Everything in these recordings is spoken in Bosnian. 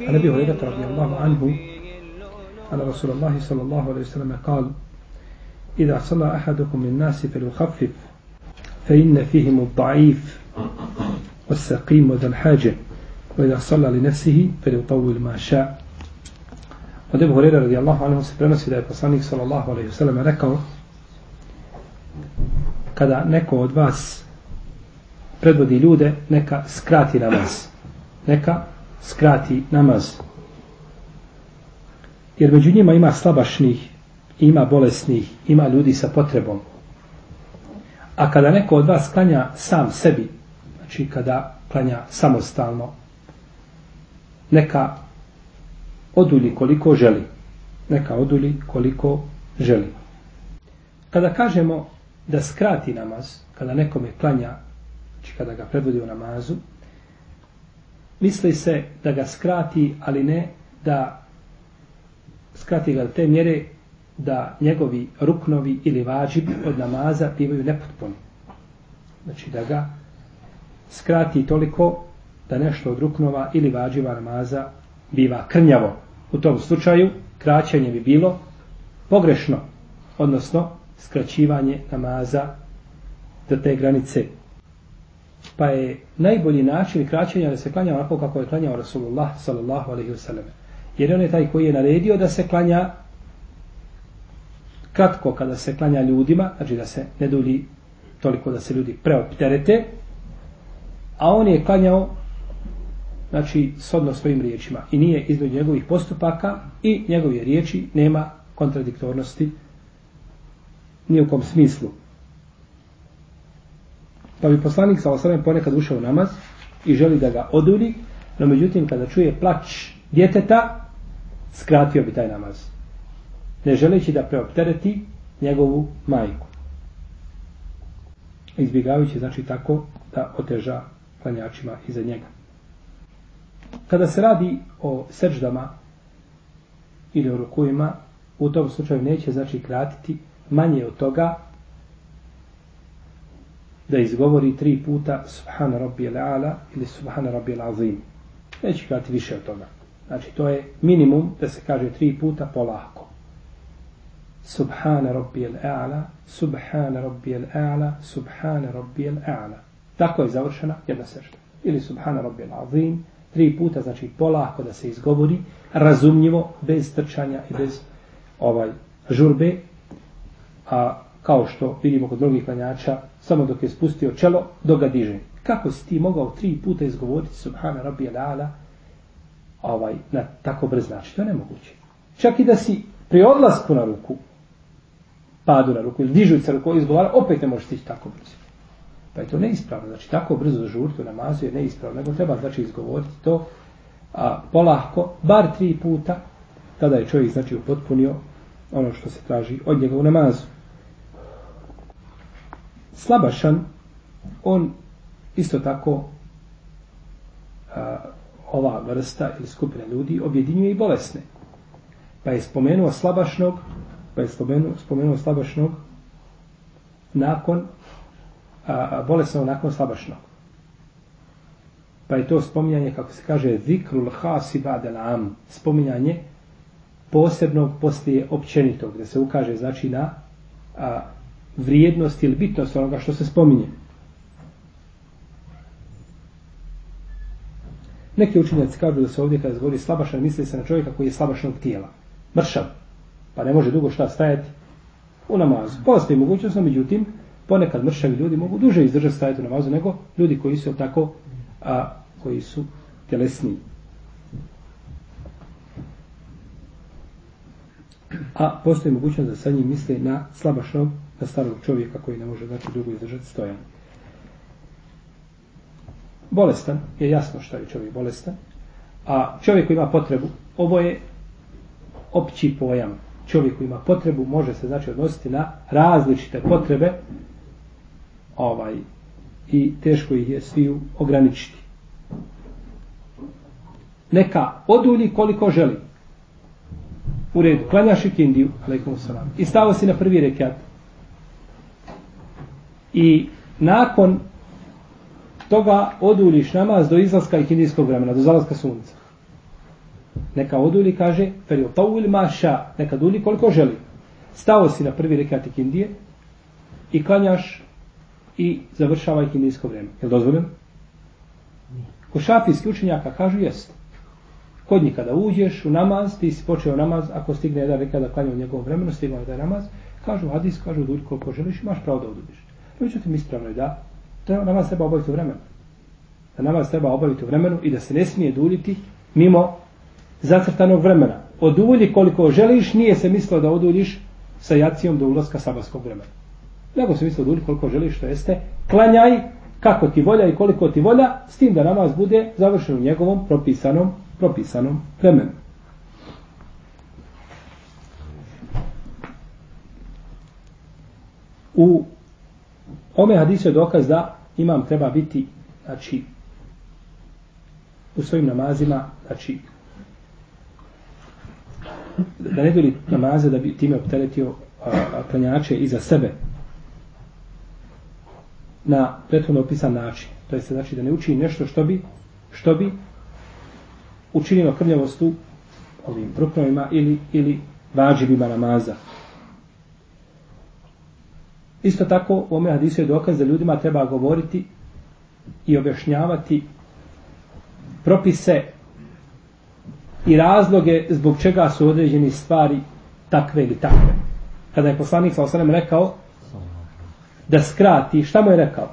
عن ابي هريره رضي الله عنه ان رسول الله صلى الله عليه وسلم قال اذا صلى احدكم الناس فليخفف فان فيهم الضعيف والسقيم وذا الحاجه واذا صلى لنفسه فليطول ما شاء Od Ebu Horeira radijallahu anhu se prenosi da je poslanik sallallahu alaihi wasallam rekao kada neko od vas predvodi ljude, neka skrati namaz. Neka skrati namaz. Jer među njima ima slabašnih, ima bolesnih, ima ljudi sa potrebom. A kada neko od vas klanja sam sebi, znači kada klanja samostalno, neka odulji koliko želi. Neka odulji koliko želi. Kada kažemo da skrati namaz, kada nekome klanja, znači kada ga predvodi u namazu, misli se da ga skrati, ali ne da skrati ga do te mjere da njegovi ruknovi ili vađib od namaza bivaju nepotpuni. Znači da ga skrati toliko da nešto od ruknova ili vađiva namaza biva krnjavo. U tom slučaju kraćenje bi bilo pogrešno, odnosno skraćivanje namaza do te granice. Pa je najbolji način kraćenja da se klanja onako kako je klanjao Rasulullah sallallahu alaihi wasallam. Jer on je taj koji je naredio da se klanja kratko kada se klanja ljudima, znači da se ne dulji toliko da se ljudi preopterete, a on je klanjao znači sodno svojim riječima i nije između njegovih postupaka i njegove riječi nema kontradiktornosti ni u kom smislu. Pa bi poslanik sa osrame ponekad ušao u namaz i želi da ga oduri, no međutim kada čuje plać djeteta, skratio bi taj namaz. Ne želeći da preoptereti njegovu majku. Izbjegavajući znači tako da oteža klanjačima iza njega. Kada se radi o seždama ili o rukujima, u tom slučaju neće znači kratiti manje od toga da izgovori tri puta Subhana Rabbi ala ili Subhana Rabbi azim. Neće kati više od toga. Znači to je minimum da se kaže tri puta polako. Subhana Rabbi ala Subhana Rabbi ala Subhana Rabbi ala Tako je završena jedna sežda. Ili Subhana Rabbi azim tri puta, znači polako da se izgovori, razumljivo, bez trčanja i bez ovaj žurbe, a kao što vidimo kod drugih klanjača, samo dok je spustio čelo, dok ga diže. Kako si ti mogao tri puta izgovoriti Subhana Rabbi Ala ovaj, na tako brz način? To je nemoguće. Čak i da si pri odlasku na ruku, padu na ruku ili dižući se ruku izgovara, opet ne možeš stići tako brzo. Pa je to neispravno. Znači, tako brzo žurti u namazu je neispravno. Nego treba, znači, izgovoriti to a, polahko, bar tri puta, tada je čovjek, znači, upotpunio ono što se traži od njega u namazu. Slabašan, on isto tako a, ova vrsta ili skupina ljudi objedinjuje i bolesne. Pa je spomenuo slabašnog, pa je spomenuo, spomenuo slabašnog nakon a, bolesno nakon slabašnog. Pa je to spominjanje, kako se kaže, zikrul hasi badel am, spominjanje posebnog poslije općenitog, gdje se ukaže, znači, na a, vrijednost ili bitnost onoga što se spominje. Neki učinjaci kažu da se ovdje kada govori slabašan, misli se na čovjeka koji je slabašnog tijela. Mršav. Pa ne može dugo šta stajati u namazu. Postoji mogućnost, međutim, ponekad mršavi ljudi mogu duže izdržati stajati u namazu nego ljudi koji su tako a, koji su tjelesni. A postoji mogućnost da sa njim misle na slabašnog, na starog čovjeka koji ne može znači dugo izdržati stojan. Bolestan je jasno što je čovjek bolestan, a čovjek koji ima potrebu, ovo je opći pojam. Čovjek koji ima potrebu može se znači odnositi na različite potrebe ovaj i teško ih je sviju ograničiti. Neka odulji koliko želi. U redu, klanjaš i kindiju, alaikum salam, i stavo si na prvi rekat. I nakon toga oduljiš namaz do izlaska i kindijskog vremena, do zalaska sunca. Neka odulji, kaže, fer je tawil maša, neka dulji koliko želi. Stao si na prvi rekat ikindije i klanjaš i završava ikindijsko vrijeme. Je li dozvoljeno? Ko šafijski učenjaka kažu jest. Kod njih kada uđeš u namaz, ti si počeo namaz, ako stigne jedan rekat da klanja u njegovom vremenu, stigao je da je namaz, kažu hadis, kažu dulji koliko želiš, imaš pravo da oduliš. Međutim, ispravno je da, treba, namaz treba obaviti u vremenu. Da namaz treba obaviti u vremenu i da se ne smije duljiti mimo zacrtanog vremena. Odulji koliko želiš, nije se mislilo da oduljiš sa jacijom do ulaska sabarskog vremena. Nego se mislilo da odulji koliko želiš, to jeste, klanjaj kako ti volja i koliko ti volja, s tim da namaz bude završen u njegovom propisanom, propisanom vremenu. U ome hadisu je dokaz da imam treba biti znači u svojim namazima znači da ne bili namaze da bi time opteretio klanjače iza sebe na prethodno opisan način. To je znači da ne uči nešto što bi što bi učinilo krnjavost u ovim ruknovima ili, ili vađibima namaza. Isto tako u ome hadisu je dokaz da ljudima treba govoriti i objašnjavati propise i razloge zbog čega su određeni stvari takve ili takve. Kada je poslanik sa osanem rekao da skrati, šta mu je rekao?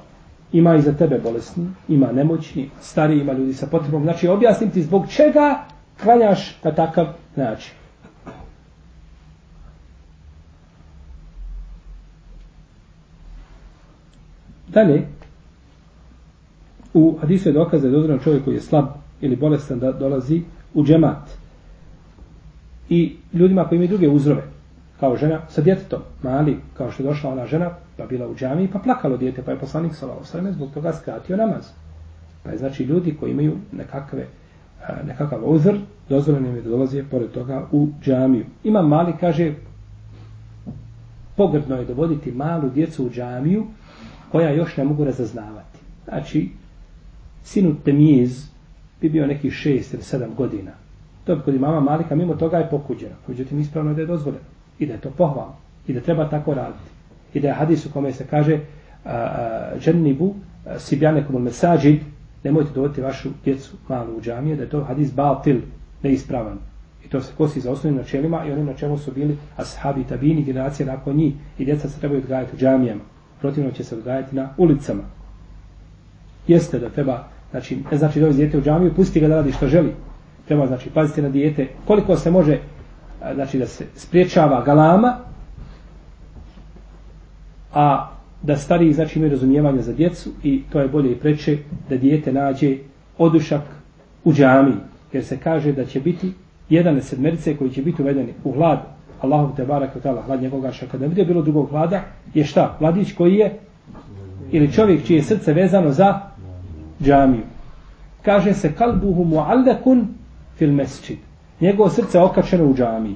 Ima i za tebe bolesni, ima nemoćni, stari, ima ljudi sa potrebom. Znači, objasnim ti zbog čega klanjaš na takav način. Dalje, u hadisu je dokaz da je dozvoljeno čovjek koji je slab ili bolestan da dolazi u džemat. I ljudima koji imaju druge uzrove, kao žena sa djetetom, mali, kao što je došla ona žena, pa bila u džami, pa plakalo djete, pa je poslanik sa sveme zbog toga skratio namaz. Pa je znači ljudi koji imaju nekakve, nekakav uzr, dozvoljeno im je da dolazi pored toga u džamiju. Ima mali, kaže, pogrdno je dovoditi malu djecu u džamiju, koja još ne mogu razaznavati. Znači, sinu Temiz bi bio neki šest ili sedam godina. To bi kod imama Malika, mimo toga je pokuđeno. Međutim, ispravno je da je dozvoljeno. I da je to pohvalno. I da treba tako raditi. I da je hadis u kome se kaže džennibu sibjanekom il mesađid nemojte dovoditi vašu djecu malu u džamije, da je to hadis batil, neispravan. I to se kosi za osnovnim načelima i onim čemu su bili ashabi, tabini, generacije nakon njih i djeca se trebaju odgajati u džamijama protivno će se odgajati na ulicama. Jeste da treba, znači, ne znači dovesti ovaj dijete u džamiju, pusti ga da radi što želi. Treba, znači, paziti na dijete, koliko se može, znači, da se spriječava galama, a da stari, znači, imaju razumijevanja za djecu i to je bolje i preče da dijete nađe odušak u džamiji, jer se kaže da će biti jedan sedmerice koji će biti uvedeni u hlad Allahov te barak od hlad njegovoga šaka. Da bude bilo drugog hlada, je šta? Mladić koji je, ili čovjek čije srce vezano za džamiju. Kaže se kalbuhu muallakun fil mesčid. Njegovo srce je okačeno u džamiji.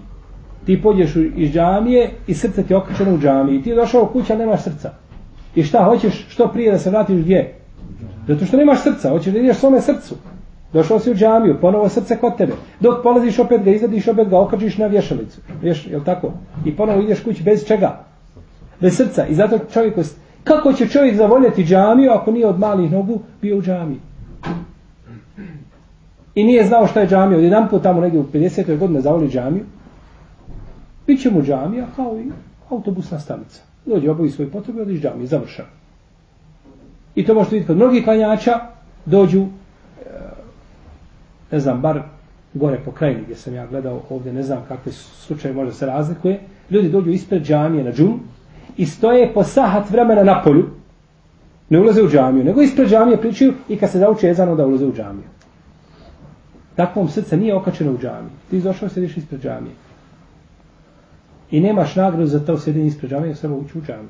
Ti pođeš iz džamije i srce ti je okačeno u džamiji. Ti je došao u kuća, nemaš srca. I šta, hoćeš što prije da se vratiš gdje? Zato što nemaš srca, hoćeš da ideš svome srcu. Došao si u džamiju, ponovo srce kod tebe. Dok polaziš opet ga izvadiš, opet ga okačiš na vješalicu. Vješ, je tako? I ponovo ideš kući bez čega? Bez srca. I zato čovjek... Kako će čovjek zavoljeti džamiju ako nije od malih nogu bio u džamiji? I nije znao šta je džamija. Od jedan put tamo negdje u 50. godine zavoli džamiju. Biće mu džamija kao i autobusna stanica. Dođe obavi svoje potrebe, odiš džamiju, završeno. I to možete vidjeti kod mnogih klanjača, dođu ne znam, bar gore po krajini gdje sam ja gledao ovdje, ne znam kakve slučaje može se razlikuje, ljudi dođu ispred džamije na džum i stoje po sahat vremena na polju, ne ulaze u džamiju, nego ispred džamije pričaju i kad se zauče jezano da ulaze u džamiju. Takvom srce nije okačeno u džamiji. Ti došao sediš ispred džamije. I nemaš nagradu za to sjedinje ispred džamije, samo ući u džamiju.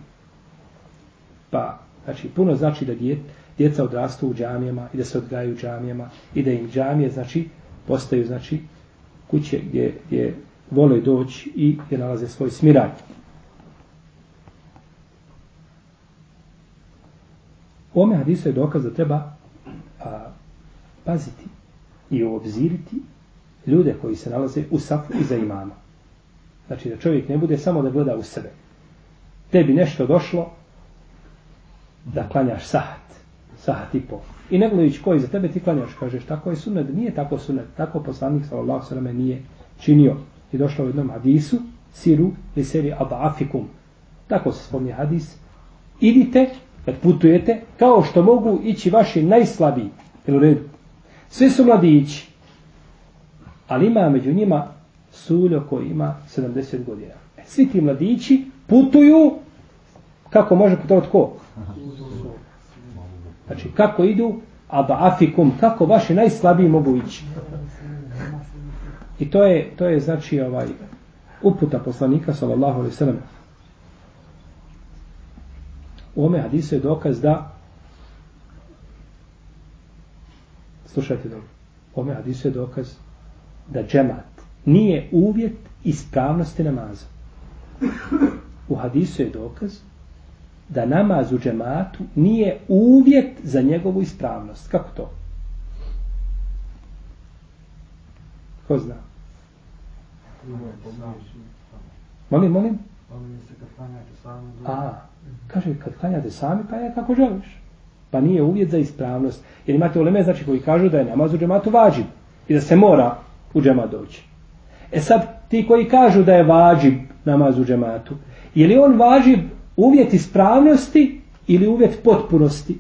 Pa, znači, puno znači da djet, djeca odrastu u džamijama i da se odgajaju u džamijama i da im džamije, znači, postaju, znači, kuće gdje, gdje vole doći i gdje nalaze svoj smiraj. U ome je dokaz da treba a, paziti i obziriti ljude koji se nalaze u safu iza imama. Znači da čovjek ne bude samo da gleda u sebe. Tebi nešto došlo da klanjaš sahat, sahat i pol. I ne gledajući koji za tebe ti klanjaš, kažeš tako je sunet, nije tako sunet, tako poslanik sallallahu sallam nije činio. I došlo u jednom hadisu, siru li seri. Tako se spomni hadis. Idite, kad putujete, kao što mogu ići vaši najslabiji. Jel u redu? Svi su mladići. Ali ima među njima suljo koji ima 70 godina. E, svi ti mladići putuju kako može putovati ko? Znači, kako idu? Abafikum, kako vaši najslabiji mogu ići? I to je, to je znači, ovaj, uputa poslanika, sallallahu alaihi sallam. U ome hadisu je dokaz da slušajte dobro, u ome hadisu je dokaz da džemat nije uvjet ispravnosti namaza. U hadisu je dokaz da namaz u džematu nije uvjet za njegovu ispravnost. Kako to? Ko zna? Molim, molim? A, kaže, kad klanjate sami, pa je kako želiš. Pa nije uvjet za ispravnost. Jer imate uleme, znači, koji kažu da je namaz u džematu vađib. I da se mora u džemat doći. E sad, ti koji kažu da je vađib namaz u džematu, je li on vađib uvjet ispravnosti ili uvjet potpunosti?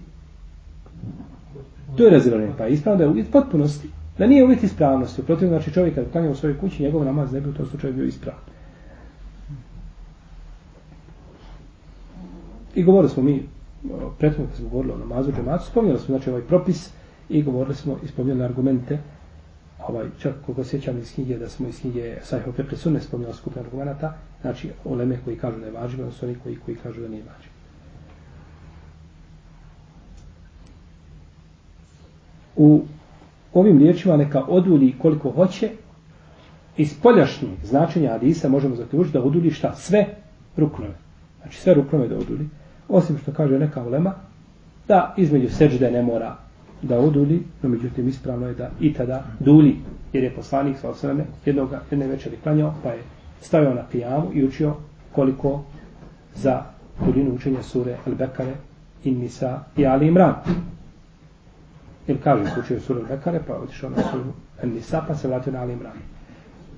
To je razilanje. Pa ispravno da je uvjet potpunosti. Da nije uvjet ispravnosti. Protiv znači čovjek kad klanja u svojoj kući, njegov namaz ne bi u tom slučaju bio ispravan. I govorili smo mi, prethodno kad smo govorili o namazu džematu, spominjali smo znači ovaj propis i govorili smo i spominjali argumente ovaj, čak koliko sjećam iz knjige, da smo iz knjige Sajho Pekle Sunne spominjali skupne argumenta, znači oleme koji kažu da je važiv, odnosno oni koji, koji kažu da nije važiv. U ovim riječima neka odulji koliko hoće, iz poljašnjeg značenja Adisa možemo zaključiti da odulji šta? Sve ruknove. Znači sve ruknove da odulji. Osim što kaže neka ulema, da između seđde ne mora da oduli, no međutim ispravno je da i tada duli, jer je poslanik sa osrame jednog, jedne večeri klanjao, pa je stavio na pijamu i učio koliko za duljinu učenja sure Al-Bekare i Nisa i Ali Imran. Ili kaže učio sure Al-Bekare, pa je otišao na suru Al-Nisa, pa se vratio na Ali Imran.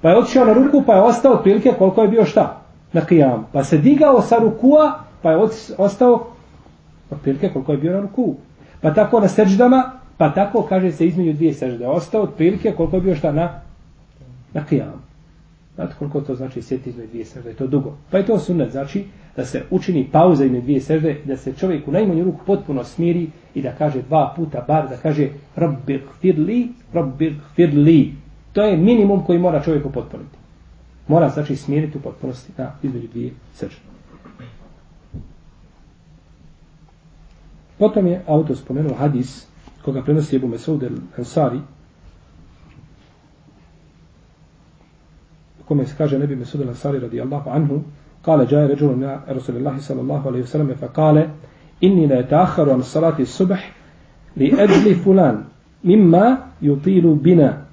Pa je otišao na ruku, pa je ostao otprilike koliko je bio šta? Na kijamu. Pa se digao sa rukua, pa je ostao otprilike koliko je bio na ruku. Pa tako na seđdama, pa tako kaže se između dvije sežde. Ostao otprilike koliko je bio šta na na kijamu. Znate koliko to znači sjeti između dvije sežde, je to dugo. Pa je to sunnet, znači da se učini pauza između dvije sežde, da se čovjek u najmanju ruku potpuno smiri i da kaže dva puta bar, da kaže Rabbi firli, Rabbi firli. To je minimum koji mora čovjek upotpuniti. Mora znači smiriti u potpunosti na između dvije sežde. Potom je autor spomenuo hadis koga prenosi Ebu Mesud el-Ansari, kome se kaže Nebi Mesud el-Ansari radijallahu anhu, kale džaje ređulu na Rasulillahi sallallahu alaihi wasallam, fa kale, inni la ta'akharu an salati subh li ajli fulan mimma yutilu bina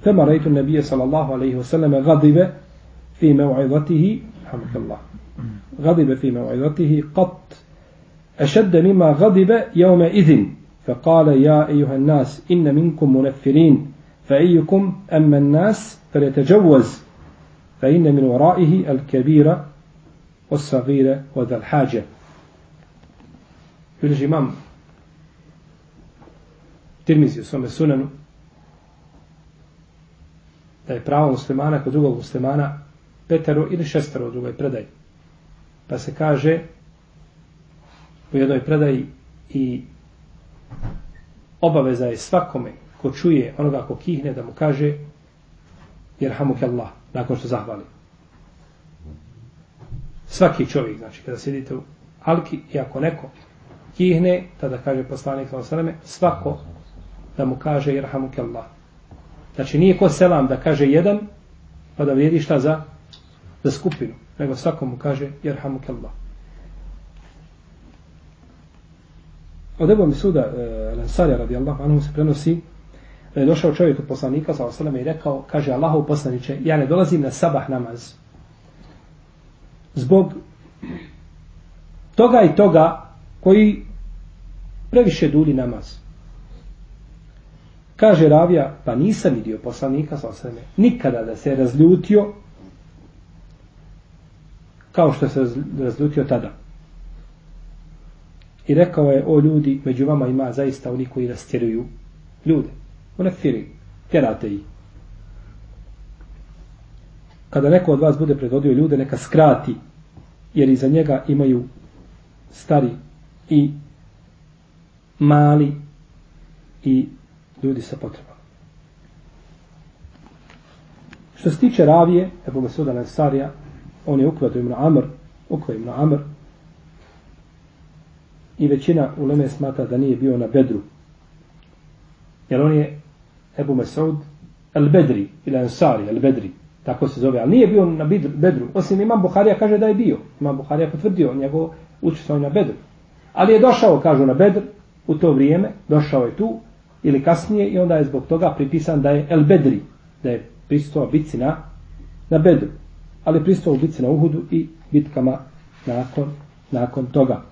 فما رأيت النبي صلى الله عليه وسلم غضب في موعظته رحمك الله غضب في موعظته قط أشد مما غضب يومئذ. فقال يا أيها الناس إن منكم منفرين فأيكم أما الناس فليتجوز. فإن من ورائه الكبير والصغير وذا الحاجة. يقول الإمام ترمزي u svome da je pravo muslimana kod drugog muslimana petero ili šestero u drugoj predaji. Pa se kaže u jednoj predaji i obaveza je svakome ko čuje onoga ko kihne da mu kaže jerhamuk Allah nakon što zahvali. Svaki čovjek, znači kada sjedite u alki i ako neko kihne, tada kaže poslanik sveme, svako da mu kaže jerhamuk Allah. Znači nije ko selam da kaže jedan pa da vrijedi šta za, za skupinu, nego svako mu kaže jerhamuk Allah. Od Ebu Misuda e, Lansarja radijallahu anhu se prenosi da je došao čovjek od poslanika sa osaleme i rekao, kaže Allahov poslaniće, ja ne dolazim na sabah namaz zbog toga i toga koji previše duli namaz. Kaže Ravija, pa nisam vidio poslanika sa osaleme, nikada da se razljutio kao što se razljutio tada. I rekao je, o ljudi, među vama ima zaista oni koji rastjeruju ljude. One firi, tjerate ih. Kada neko od vas bude predvodio ljude, neka skrati, jer iza njega imaju stari i mali i ljudi sa potrebama. Što se tiče ravije, Ebu Mesuda Lansarija, on je ukvato ibn Amr, ukvato ibn Amr, i većina uleme smata da nije bio na Bedru. Jer on je Ebu Mesaud El Bedri, ili Ansari El Bedri, tako se zove, ali nije bio na Bedru. Osim Imam Buharija kaže da je bio. Imam Buharija potvrdio njegov učestvovanje na Bedru. Ali je došao, kažu, na Bedr u to vrijeme, došao je tu, ili kasnije, i onda je zbog toga pripisan da je El Bedri, da je pristao bitci na, na Bedru. Ali pristao u bitci na Uhudu i bitkama nakon, nakon toga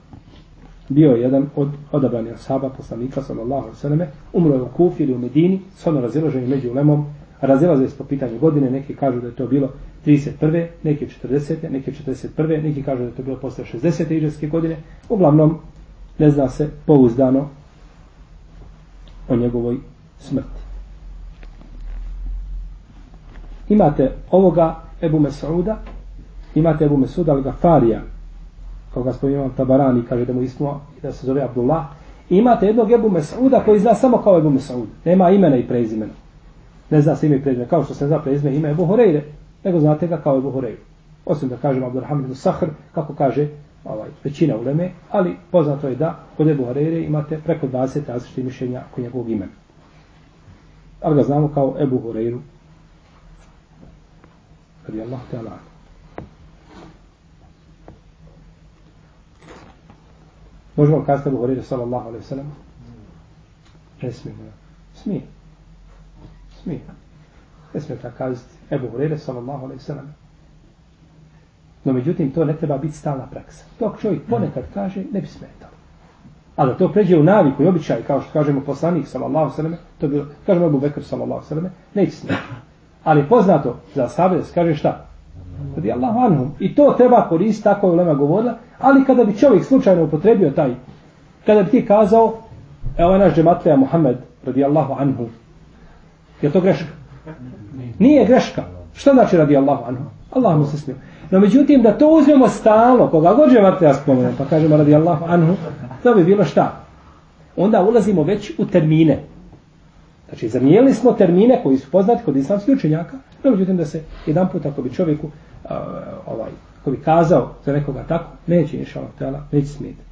bio je jedan od odabranih ashaba poslanika sallallahu alejhi ve selleme umro je u Kufi ili u Medini samo razilaženje među ulemom razilaze se po pitanju godine neki kažu da je to bilo 31. neki 40. neki 41. neki kažu da je to bilo posle 60. hidžretske godine uglavnom ne zna se pouzdano o njegovoj smrti imate ovoga Ebu Mesauda imate Ebu Mesuda al-Gafarija koga spominjamo Tabarani, kaže da mu ismo da se zove Abdullah. I imate jednog Ebu Mesauda koji zna samo kao Ebu Mesaud. Nema imena i prezimena. Ne zna se ime i prezime, Kao što se ne zna prezime ime Ebu Horeire, nego znate ga kao Ebu Horeire. Osim da kažemo Abdurrahman ibn Sahr, kako kaže ovaj, većina uleme, ali poznato je da kod Ebu Horeire imate preko 20 različitih mišljenja kod njegovog imena. Ali ga znamo kao Ebu Horeiru. Kad ta'ala Allah te Allah. Možemo kazati Abu Hurire sallallahu alaihi sallam? Ne smijemo. Smije. Smije. Ne smije tako kazati Ebu Hurire sallallahu alaihi sallam. No međutim, to ne treba biti stalna praksa. Dok čovjek ponekad kaže, ne bi smetalo. A da to pređe u naviku i običaj, kao što kažemo poslanik sallallahu sallam, to bi, kažemo Abu Bekr sallallahu sallam, neće smetalo. Ali poznato za sahabe da se kaže šta? Radi Allahu anhum. I to treba koristiti, tako je Ulema govorila, ali kada bi čovjek slučajno upotrebio taj, kada bi ti kazao, evo je naš džematlija Muhammed, radi Allahu anhu, je to greška? Nije greška. Šta znači radi Allahu anhu? Allah mu se smio. No međutim, da to uzmemo stalno, koga god džematlija spomenem, pa kažemo radi Allahu anhu, to bi bilo šta? Onda ulazimo već u termine. Znači, zamijenili smo termine koji su poznati kod islamskih učenjaka, no međutim da se jedan put ako bi čovjeku ovaj, ko bi kazao za nekoga tako, neće inša Allah, neće smetati.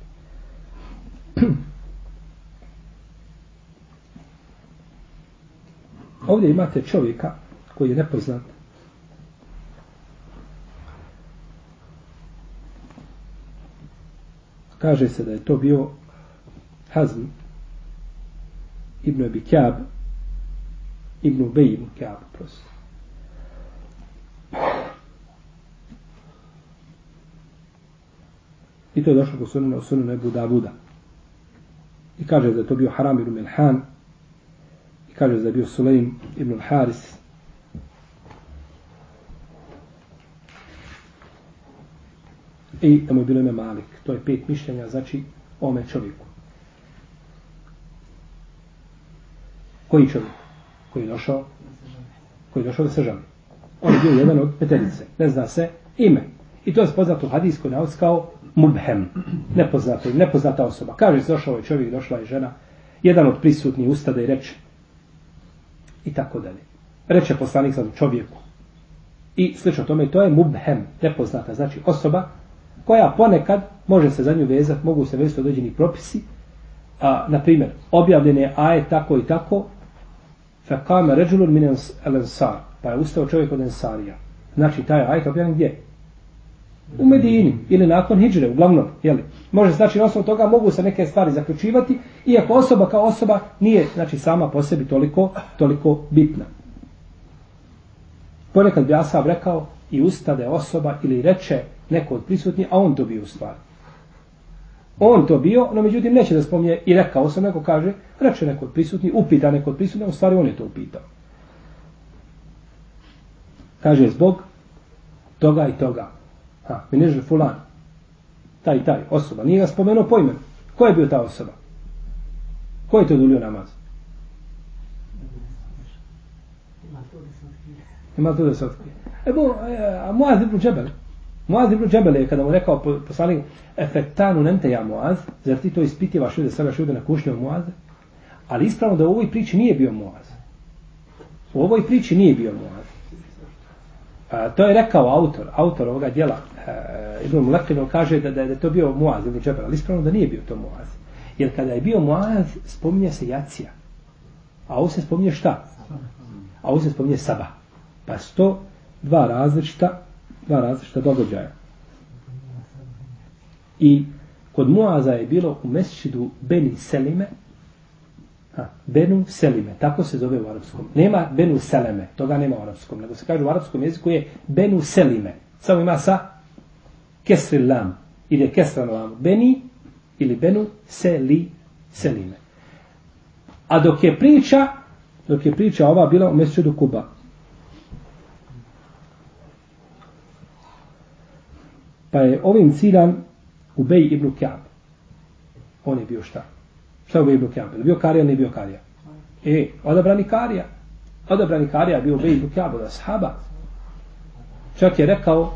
Ovdje imate čovjeka koji je nepoznat. Kaže se da je to bio Hazm ibn Abi Kjab ibn Ubej ibn Kjab, prosim. I to je došlo po sunanu, sunanu Ebu Davuda. I kaže da je to bio Haram ibn Milhan. I kaže da je bio Sulejm ibn Haris. I da mu je bilo ime Malik. To je pet mišljenja, znači ome čovjeku. Koji čovjek? Koji je došao? Koji je došao da se žali? On je bio jedan od peterice. Ne zna se ime. I to je poznato u hadijskoj nauci kao mubhem, nepoznata, nepoznata osoba. Kaže se, došao je čovjek, došla je žena, jedan od prisutnih ustada i reče, i tako dalje. Reče poslanik sam čovjeku. I slično tome, to je mubhem, nepoznata, znači osoba koja ponekad može se za nju vezati, mogu se vezati određeni propisi, a, na primjer, objavljen je aje tako i tako, fekame ređulun min el pa je ustao čovjek od ensarija. Znači, taj ajet objavljen gdje? U Medini ili nakon Hidžre, uglavnom, jeli? Može znači na osnovu toga mogu se neke stvari zaključivati, iako osoba kao osoba nije znači sama po sebi toliko, toliko bitna. Ponekad bi Asab rekao i ustade osoba ili reče neko od prisutni, a on to bio u stvari. On to bio, no međutim neće da spomnje i rekao sam, neko kaže, reče neko od prisutni, upita neko od prisutni, u stvari on je to upitao. Kaže, zbog toga i toga. Ha, mi fulan. Taj, taj, osoba. Nije ga spomenuo po imenu. Ko je bio ta osoba? Ko je to dulio namaz? Ima to da se otkrije. Evo, e, a Muaz ibn Džebel. Muaz ibn Džebel je kada mu rekao poslanik efektanu nente ja Muaz, zar ti to ispitivaš ljude, stavljaš ljude na kušnju Moaz? Ali ispravno da u ovoj priči nije bio Muaz. U ovoj priči nije bio Muaz. A, to je rekao autor, autor ovoga dijela, e, Ibn Mulekino kaže da, da je to bio Muaz ibn Džebel, ali ispravno da nije bio to Muaz. Jer kada je bio Muaz, spominje se Jacija. A ovo se spominje šta? A ovo se spominje Saba. Pa sto dva različita, dva različita događaja. I kod Muaza je bilo u mesčidu Beni Selime, Ha, Benu Selime, tako se zove u arapskom. Nema Benu Seleme, toga nema u arapskom, nego se kaže u arapskom jeziku je Benu Selime. Samo ima sa Kesri Lam, ili je Lam, Beni ili Benu Seli Selime. A dok je priča, dok je priča ova bila u mjesecu Kuba, pa je ovim ciljan Ubej ibn Kjab. On je bio šta? Šta je Ubej ibn Kjab? Bio Karija ili bio Karija? E, odabrani Karija. Odabrani Karija bio Ubej ibn Kjab od Ashaba. Čak je rekao,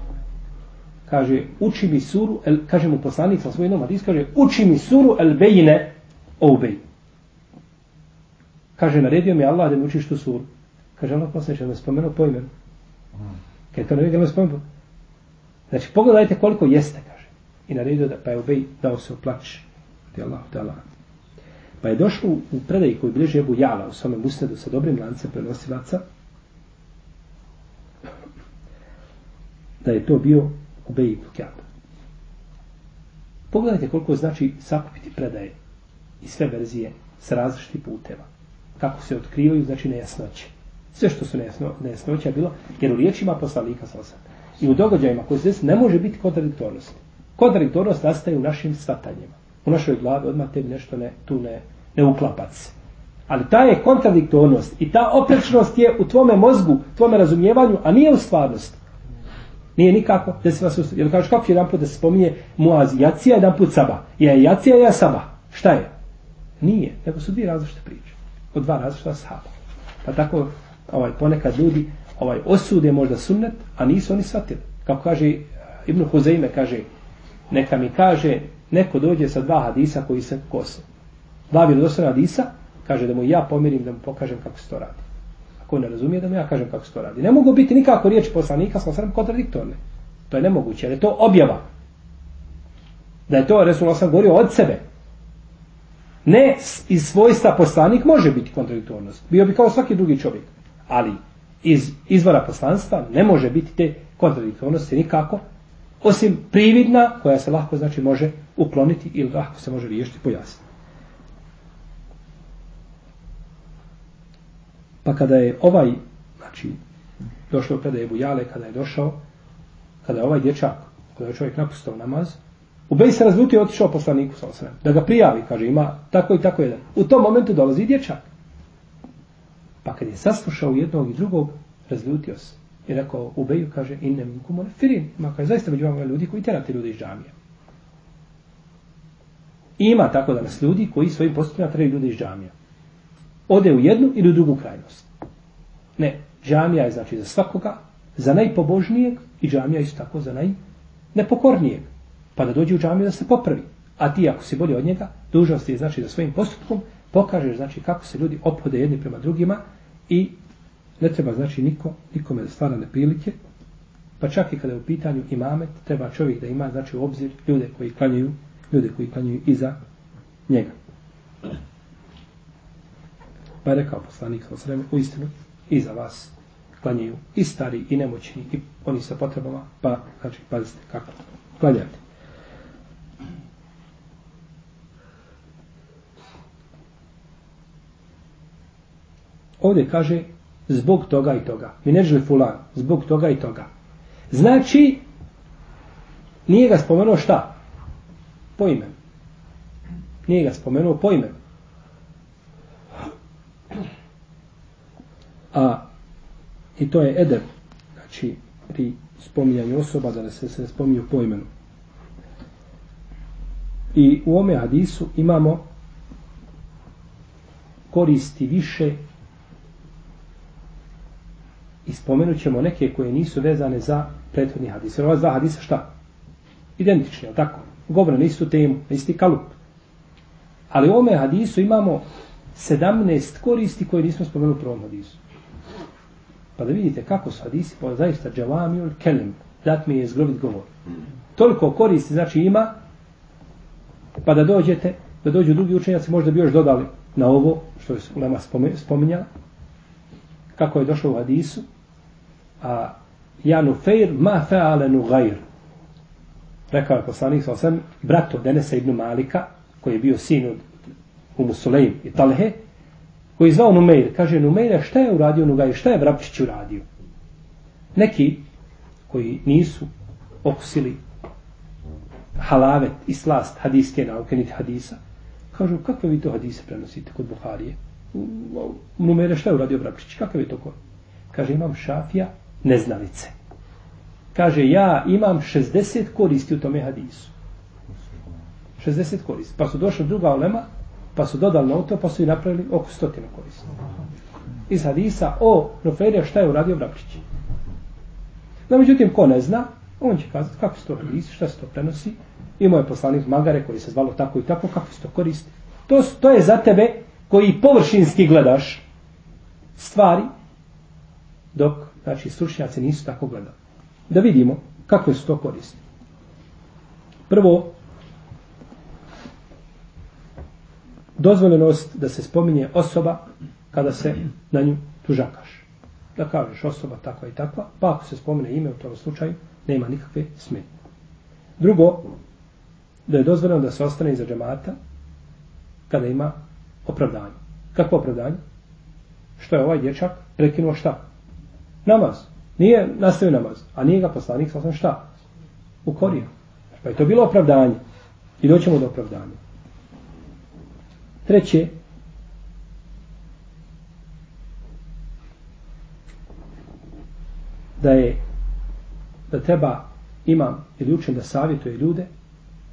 kaže, uči mi suru, el, kaže mu poslanik sa svojim nomad, kaže, uči mi suru el bejine o Ubej. Kaže, naredio mi Allah da mi učiš tu suru. Kaže, Allah poslanik, da me spomenuo po imenu. Kaj to naredio da me spomenuo. Znači, pogledajte koliko jeste, kaže. I naredio da, pa je Ubej dao se oplać. Ti Allah, ti Allah. Pa je došlo u predaj koji bliže Ebu Jala u svome musnedu sa dobrim lancem prenosilaca da je to bio Ubej ibn Kjab. Pogledajte koliko znači sakupiti predaje i sve verzije s različitih puteva. Kako se otkrivaju, znači nejasnoće. Sve što su nejasno, nejasnoće bilo, jer u riječima poslanika sa osam. I u događajima koji se ne može biti kontradiktornost. Kontradiktornost nastaje u našim svatanjima u našoj glavi odmah tebi nešto ne, tu ne, ne uklapa se. Ali ta je kontradiktornost i ta oprečnost je u tvome mozgu, tvome razumijevanju, a nije u stvarnosti. Nije nikako da se vas ustavlja. Jer kažeš kako će jedan put da se spominje Muaz, Jacija jedan put Saba. Je Jacija ja Saba. Šta je? Nije. Nego su dvije različite priče. Od dva različita sahaba. Pa tako ovaj, ponekad ljudi ovaj osude možda sunnet, a nisu oni shvatili. Kako kaže Ibn Huzeime, kaže, neka mi kaže neko dođe sa dva hadisa koji se kose. Dva vjerodostojna hadisa, kaže da mu ja pomirim, da mu pokažem kako se to radi. Ako ne razumije, da mu ja kažem kako se to radi. Ne mogu biti nikako riječi poslanika, sam sam kontradiktorne. To je nemoguće, jer je to objava. Da je to Resulullah sam govorio od sebe. Ne iz svojstva poslanik može biti kontradiktornost. Bio bi kao svaki drugi čovjek. Ali iz izvora poslanstva ne može biti te kontradiktornosti nikako, osim prividna koja se lahko znači može ukloniti ili lahko se može riješiti pojasniti. Pa kada je ovaj, znači, došao kada je Bujale, kada je došao, kada je ovaj dječak, kada je čovjek napustao namaz, u Bej se razlutio i otišao poslaniku sa osrem, da ga prijavi, kaže, ima tako i tako jedan. U tom momentu dolazi dječak. Pa kad je saslušao jednog i drugog, razljutio se. I rekao, u Beju, kaže, in ne minkum one firin. Ma kaže, zaista među vama ljudi koji terate ljude iz džamije. Ima tako danas ljudi koji svojim postupima teraju ljudi iz džamija. Ode u jednu ili u drugu krajnost. Ne, džamija je znači za svakoga, za najpobožnijeg i džamija isto tako za najnepokornijeg. Pa da dođe u džamiju da se popravi. A ti ako si bolji od njega, dužnost je znači za svojim postupkom, pokažeš znači kako se ljudi ophode jedni prema drugima i ne treba znači niko, nikome da stvara neprilike, pa čak i kada je u pitanju imamet, treba čovjek da ima znači u obzir ljude koji klanjaju, ljude koji klanjaju iza njega. Pa je rekao poslanik sa osreme, u istinu, iza vas klanjaju i stari i nemoćni i oni sa potrebama, pa znači pazite kako klanjate. Ovdje kaže zbog toga i toga. Mi ne želi fulan, zbog toga i toga. Znači, nije ga spomenuo šta? Po imenu. Nije ga spomenuo po imenu. A, i to je edeb, znači, pri spominjanju osoba, da se se spominju po imenu. I u ome hadisu imamo koristi više i spomenut ćemo neke koje nisu vezane za prethodni hadis. Ova dva hadisa šta? Identični, ali tako? Govore na istu temu, na isti kalup. Ali u ome hadisu imamo 17 koristi koje nismo spomenuli u prvom hadisu. Pa da vidite kako su hadisi, pa zaista džavamiul kelim, dat mi je zgrovit govor. Toliko koristi, znači ima, pa da dođete, da dođu drugi učenjaci, možda bi još dodali na ovo, što je Lema spominjala, kako je došlo u hadisu, a janu fejr ma fa'ala nugair. Rekao je poslanik sa osam, brato Denesa ibn Malika, koji je bio sin od Umu Sulejm i Talhe, koji je zvao Numeir, kaže Numeire, šta je uradio Nugaj, šta je Vrapčić uradio? Neki koji nisu okusili halavet i slast hadijske nauke, niti hadisa, kažu, kakve vi to hadise prenosite kod Buharije? Numere, šta je uradio Vrapčić, kakav je to kod? Kaže, imam šafija, neznalice. Kaže, ja imam 60 koristi u tome hadisu. 60 koristi. Pa su došli druga olema, pa su dodali na to, pa su i napravili oko stotina koristi. Iz hadisa o Noferija šta je uradio Vrapčić. No, međutim, ko ne zna, on će kazati kako se to hadisi, šta se to prenosi. Imao je poslanik Magare koji se zvalo tako i tako, kako se to koristi. To, to je za tebe koji površinski gledaš stvari, dok Znači, stručnjaci nisu tako gledali. Da vidimo kakve su to koristi. Prvo, dozvoljenost da se spominje osoba kada se na nju tužakaš. Da kažeš osoba takva i takva, pa ako se spomene ime u tom slučaju, nema nikakve smetnje. Drugo, da je dozvoljeno da se ostane iza džemata kada ima opravdanje. Kakvo opravdanje? Što je ovaj dječak prekinuo šta? namaz. Nije nastavio namaz, a nije ga poslanik, sasvim šta? Ukorio. Pa je to bilo opravdanje. I doćemo do opravdanja. Treće, da je da treba imam ili učen da savjetuje ljude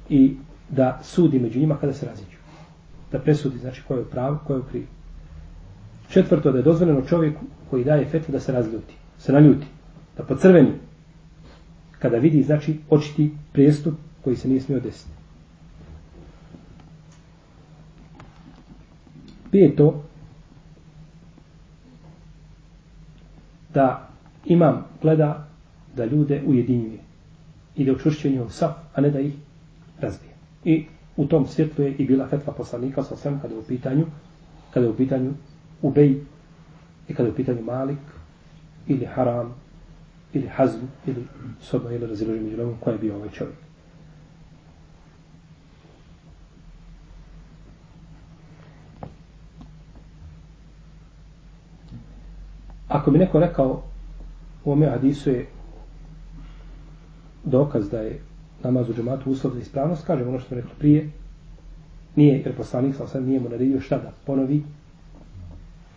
i da sudi među njima kada se raziđu. Da presudi, znači, ko je u pravu, ko je u krivu. Četvrto, da je dozvoljeno čovjeku koji daje fetvu da se razljuti se naljuti, da pocrveni, kada vidi, znači, očiti prestup koji se nije smio desiti. Peto, da imam gleda da ljude ujedinjuje i da učušćuje njihov saf, a ne da ih razbije. I u tom svjetlu je i bila fetva poslanika sa svem kada je u pitanju kada je u pitanju Ubej i kada je u pitanju Malik ili haram, ili hazm, ili soba, ili raziloži među ljubom, ko je bio ovaj čovjek. Ako bi neko rekao u ome hadisu je dokaz da je namaz u džematu uslov za ispravnost, kaže ono što smo rekli prije, nije, jer poslanik sam sam nije mu naredio šta da ponovi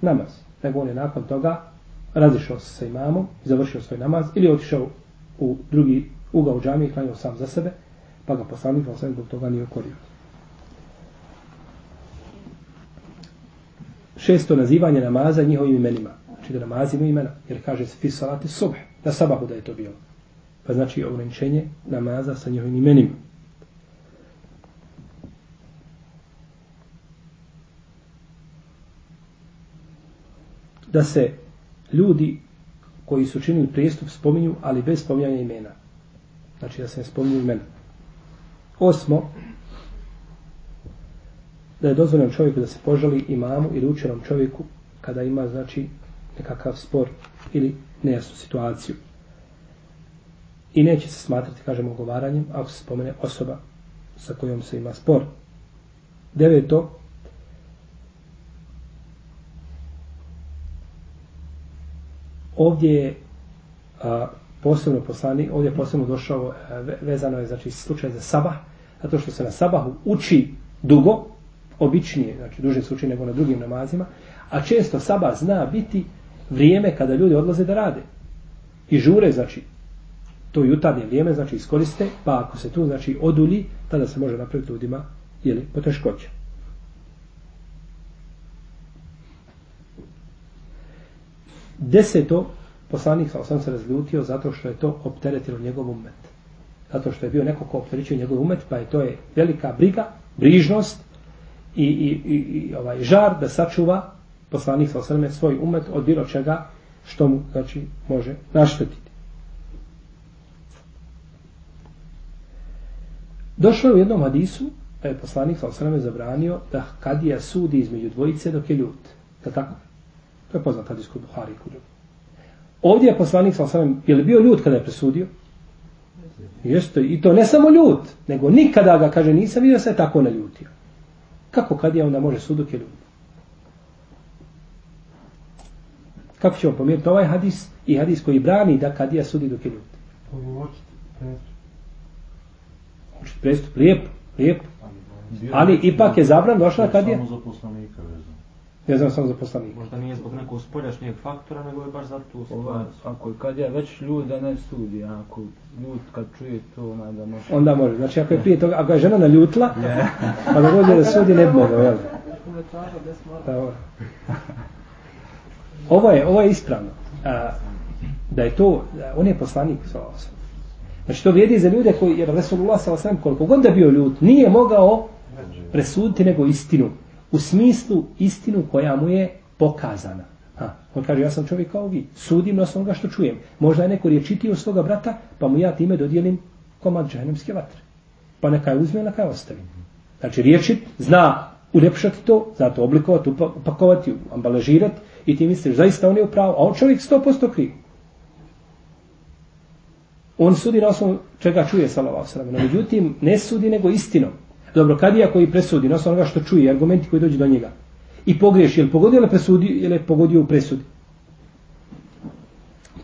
namaz, nego on je nakon toga razišao se sa imamom, završio svoj namaz ili otišao u drugi ugao džamije i klanjao sam za sebe, pa ga poslanik sa sve zbog toga nije okorio. Šesto nazivanje namaza njihovim imenima. Znači da namazi ima imena. Jer kaže se fisalati subh. Na sabahu da je to bilo. Pa znači ograničenje namaza sa njihovim imenima. Da se ljudi koji su činili prijestup spominju, ali bez spominjanja imena. Znači da se ne spominju imena. Osmo, da je dozvoljeno čovjeku da se požali imamu ili učenom čovjeku kada ima, znači, nekakav spor ili nejasnu situaciju. I neće se smatrati, kažemo, ogovaranjem, ako se spomene osoba sa kojom se ima spor. Deveto, ovdje je a, posebno poslani, ovdje je posebno došao, e, a, vezano je, znači, slučaj za sabah, zato što se na sabahu uči dugo, običnije, znači duže se uči nego na drugim namazima, a često sabah zna biti vrijeme kada ljudi odlaze da rade. I žure, znači, to jutarnje vrijeme, znači, iskoriste, pa ako se tu, znači, odulji, tada se može napraviti ljudima, jeli, poteškoće. Deseto, poslanik sa osam se razljutio zato što je to opteretilo njegov umet. Zato što je bio neko ko opterećuje njegov umet, pa je to je velika briga, brižnost i, i, i, i ovaj žar da sačuva poslanik sa osam svoj umet od bilo čega što mu znači, može naštetiti. Došlo je u jednom hadisu da je poslanik sa osam zabranio da kadija sudi između dvojice dok je ljut. Da tako? To je poznat hadis kod Buhari i kod Ovdje je poslanik sa osam, je li bio ljut kada je presudio? Jeste, i to ne samo ljut, nego nikada ga, kaže, nisam vidio se tako naljutio. Kako kad je onda može suduk je ljut? Kako ćemo pomjeriti ovaj hadis i hadis koji brani da kad je sudi dok je ljut? Učiti prestup, lijepo, lijepo. Ali ipak je zabran došla kad je... Samo za poslanika vezano. Ja znam samo za poslanika. Možda nije zbog nekog spoljašnjeg faktora, nego je baš za tu situaciju. ako je kad je već ljud da ne sudi, a ako ljud kad čuje to, onda može. Onda može. Znači ako je prije toga, ako je žena naljutla, pa da dođe da sudi ne bi mogao, jel? Da, ovo. Je, ovo je ispravno. A, da je to, da on je poslanik sa osam. Znači to vrijedi za ljude koji, jer Resulullah sa osam, koliko god da bio ljud, nije mogao presuditi nego istinu. U smislu istinu koja mu je pokazana. Ha, on kaže, ja sam čovjek kao vi, sudim na onoga što čujem. Možda je neko riječitio svoga brata, pa mu ja time dodijelim komad džahenemske vatre. Pa neka je uzme, neka je ostavi. Znači, riječit zna uljepšati to, zato oblikovati, upakovati, ambalažirati i ti misliš, zaista on je u pravu, a on čovjek 100% kriv. On sudi na osnovu čega čuje sallallahu alejhi no. Međutim ne sudi nego istinom. Dobro, kadija koji presudi na osnovu onoga što čuje, argumenti koji dođu do njega. I pogriješi, je li pogodio ili presudi, ili je pogodio u presudi?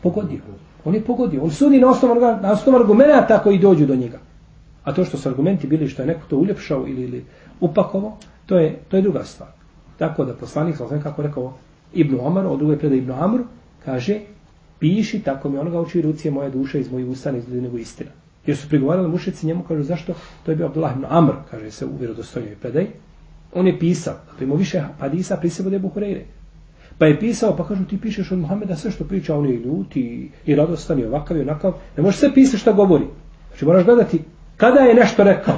Pogodio. On je pogodio. On sudi na osnovu, onoga- na osnovu argumenta koji dođu do njega. A to što su argumenti bili što je neko to uljepšao ili, ili upakovao, to je, to je druga stvar. Tako da poslanik, sam kako rekao Ibnu Omar, od druge preda Ibnu Amru, kaže, piši tako mi onoga uči ruci je moja duša iz mojih usta, iz nego istina. Jer su prigovarali mušici njemu, kažu zašto? To je bio Abdullah ibn Amr, kaže se u vjerodostojnoj predaj. On je pisao, dakle, to imao više hadisa pri sebi od Ebu Hureyre. Pa je pisao, pa kažu ti pišeš od Muhameda sve što priča, on je i ljut i, i radostan i ovakav i onakav. Ne možeš sve pisati što govori. Znači moraš gledati kada je nešto rekao.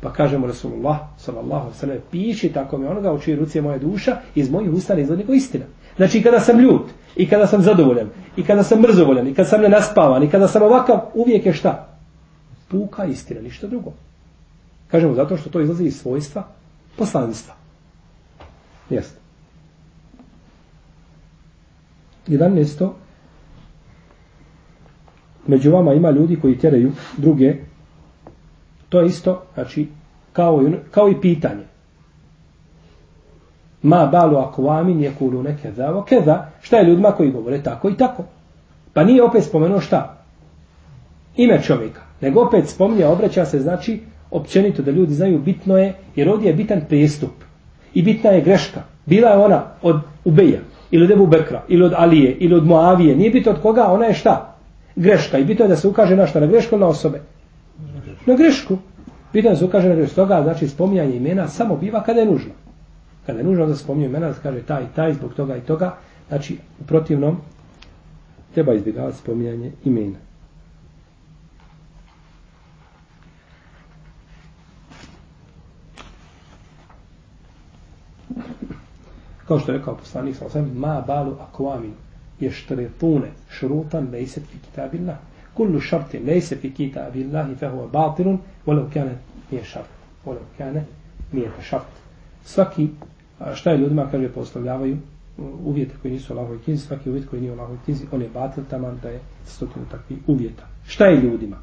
Pa kažemo Rasulullah, sallallahu alejhi ve sellem, piši tako mi onoga u čiji ruci je moja duša, iz mojih usta ne izlazi istina. Znači kada sam ljut, i kada sam zadovoljan, i kada sam mrzovoljan, i kada sam nenaspavan, i kada sam ovakav, uvijek je šta? Puka istina, ništa drugo. Kažemo zato što to izlazi iz svojstva poslanstva. Jeste. 11. Među vama ima ljudi koji tjeraju druge. To je isto, znači, kao i, ono- kao i pitanje. Ma balu akvamin je kulu neke zavo keza. Šta je ljudima koji govore tako i tako? Pa nije opet spomenuo šta? Ime čovjeka. Nego opet spominje, obraća se, znači, općenito da ljudi znaju, bitno je, jer ovdje je bitan prijestup. I bitna je greška. Bila je ona od Ubeja, ili od Ebu Bekra, ili od Alije, ili od Moavije. Nije bitno od koga, ona je šta? Greška. I bitno je da se ukaže na šta? Na grešku ili na osobe? Na grešku. Bitno je da se ukaže na grešku. Stoga, znači, spominjanje imena samo biva kada je nužno. Kada je nužno da spominje imena, da se kaže taj i taj, zbog toga i toga. Znači, u protivnom, treba izbjegavati spominjanje imena. Kao što je rekao poslanik sa osam, ma balu akvamin je štretune šrutan lejse fi kitabillah. Kullu šartin lejse fi kitabillahi fe huwa batilun, volev kane nije šart. Volev kane nije šart. Svaki, šta je ljudima, kaže, postavljavaju uvjete koji nisu u Allahovoj knjizi, svaki uvjet koji nije u Allahovoj knjizi, on je batil taman da je stotinu takvih uvjeta. Šta je ljudima?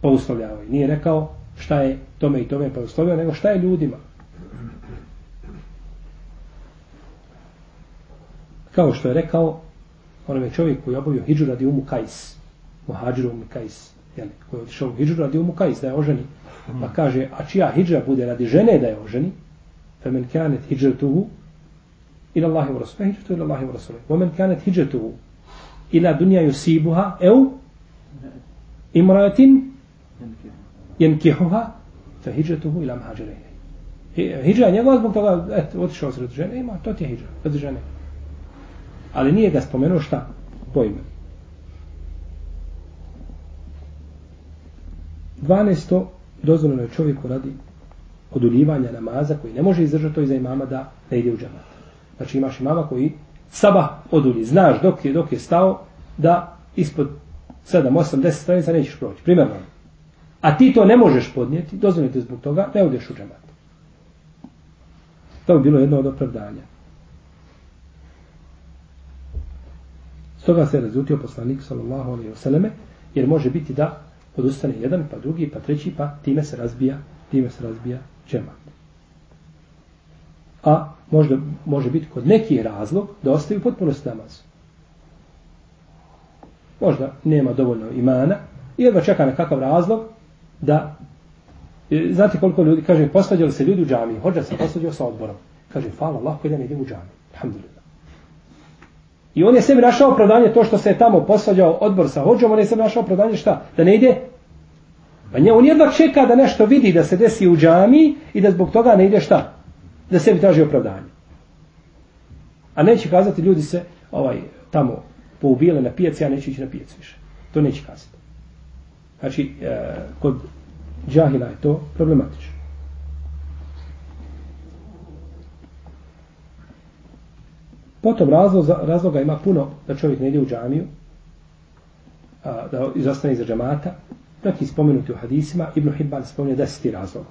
Pa uslovljavaju. Nije rekao šta je tome i tome pa nego šta je ljudima? Kao što je rekao onome čovjek koji je obavio hijđu radi umu kajs. Muhađiru umu kajs. Jel, koji je otišao u hijđu radi umu kajs, da je oženi. Pa kaže, a čija hijđa bude radi žene da je oženi? Femen kanet hijđatuhu ila Allahi wa Rasulih. Hijđatu ila Allahi wa Rasulih. Vomen kanet hijđatuhu ila dunja yusibuha eu imratin jenkihuha fa hijđatuhu ila mahađarejne. Hijđa je njegova zbog toga, eto, otišao se od žene, ima, to ti je hijđa, od žene. Ali nije ga spomenuo šta? Pojme. 12. dozvoljeno je čovjeku radi oduljivanja namaza koji ne može izdržati to iza imama da ne ide u džamat. Znači imaš imama koji sabah odulji. Znaš dok je, dok je stao da ispod 7, 8, 10 stranica nećeš proći. Primjerno. A ti to ne možeš podnijeti, dozvoljite zbog toga, ne odeš u džamat. To bi bilo jedno od opravdanja. Stoga se razutio poslanik sallallahu alejhi ve selleme jer može biti da odustane jedan pa drugi pa treći pa time se razbija time se razbija džemat. A možda može biti kod neki razlog da ostaju potpuno namaz. Možda nema dovoljno imana i jedva čeka na kakav razlog da e, znate koliko ljudi kaže posvađali se ljudi u džamiji hođa se posvađao sa odborom kaže hvala Allah koji idem u džamiju alhamdulillah I on je sebi našao opravdanje to što se je tamo posvađao odbor sa hođom, on je sebi našao opravdanje šta? Da ne ide? Pa nje, on jedva čeka da nešto vidi, da se desi u džami i da zbog toga ne ide šta? Da sebi traži opravdanje. A neće kazati ljudi se ovaj tamo poubijele na pijaci, ja neću ići na pijacu više. To neće kazati. Znači, e, kod džahila je to problematično. Potom razlog, razloga ima puno da čovjek ne ide u džamiju, a, da izostane iza džamata. Neki spomenuti u hadisima, Ibn Hibban spominje deseti razlog.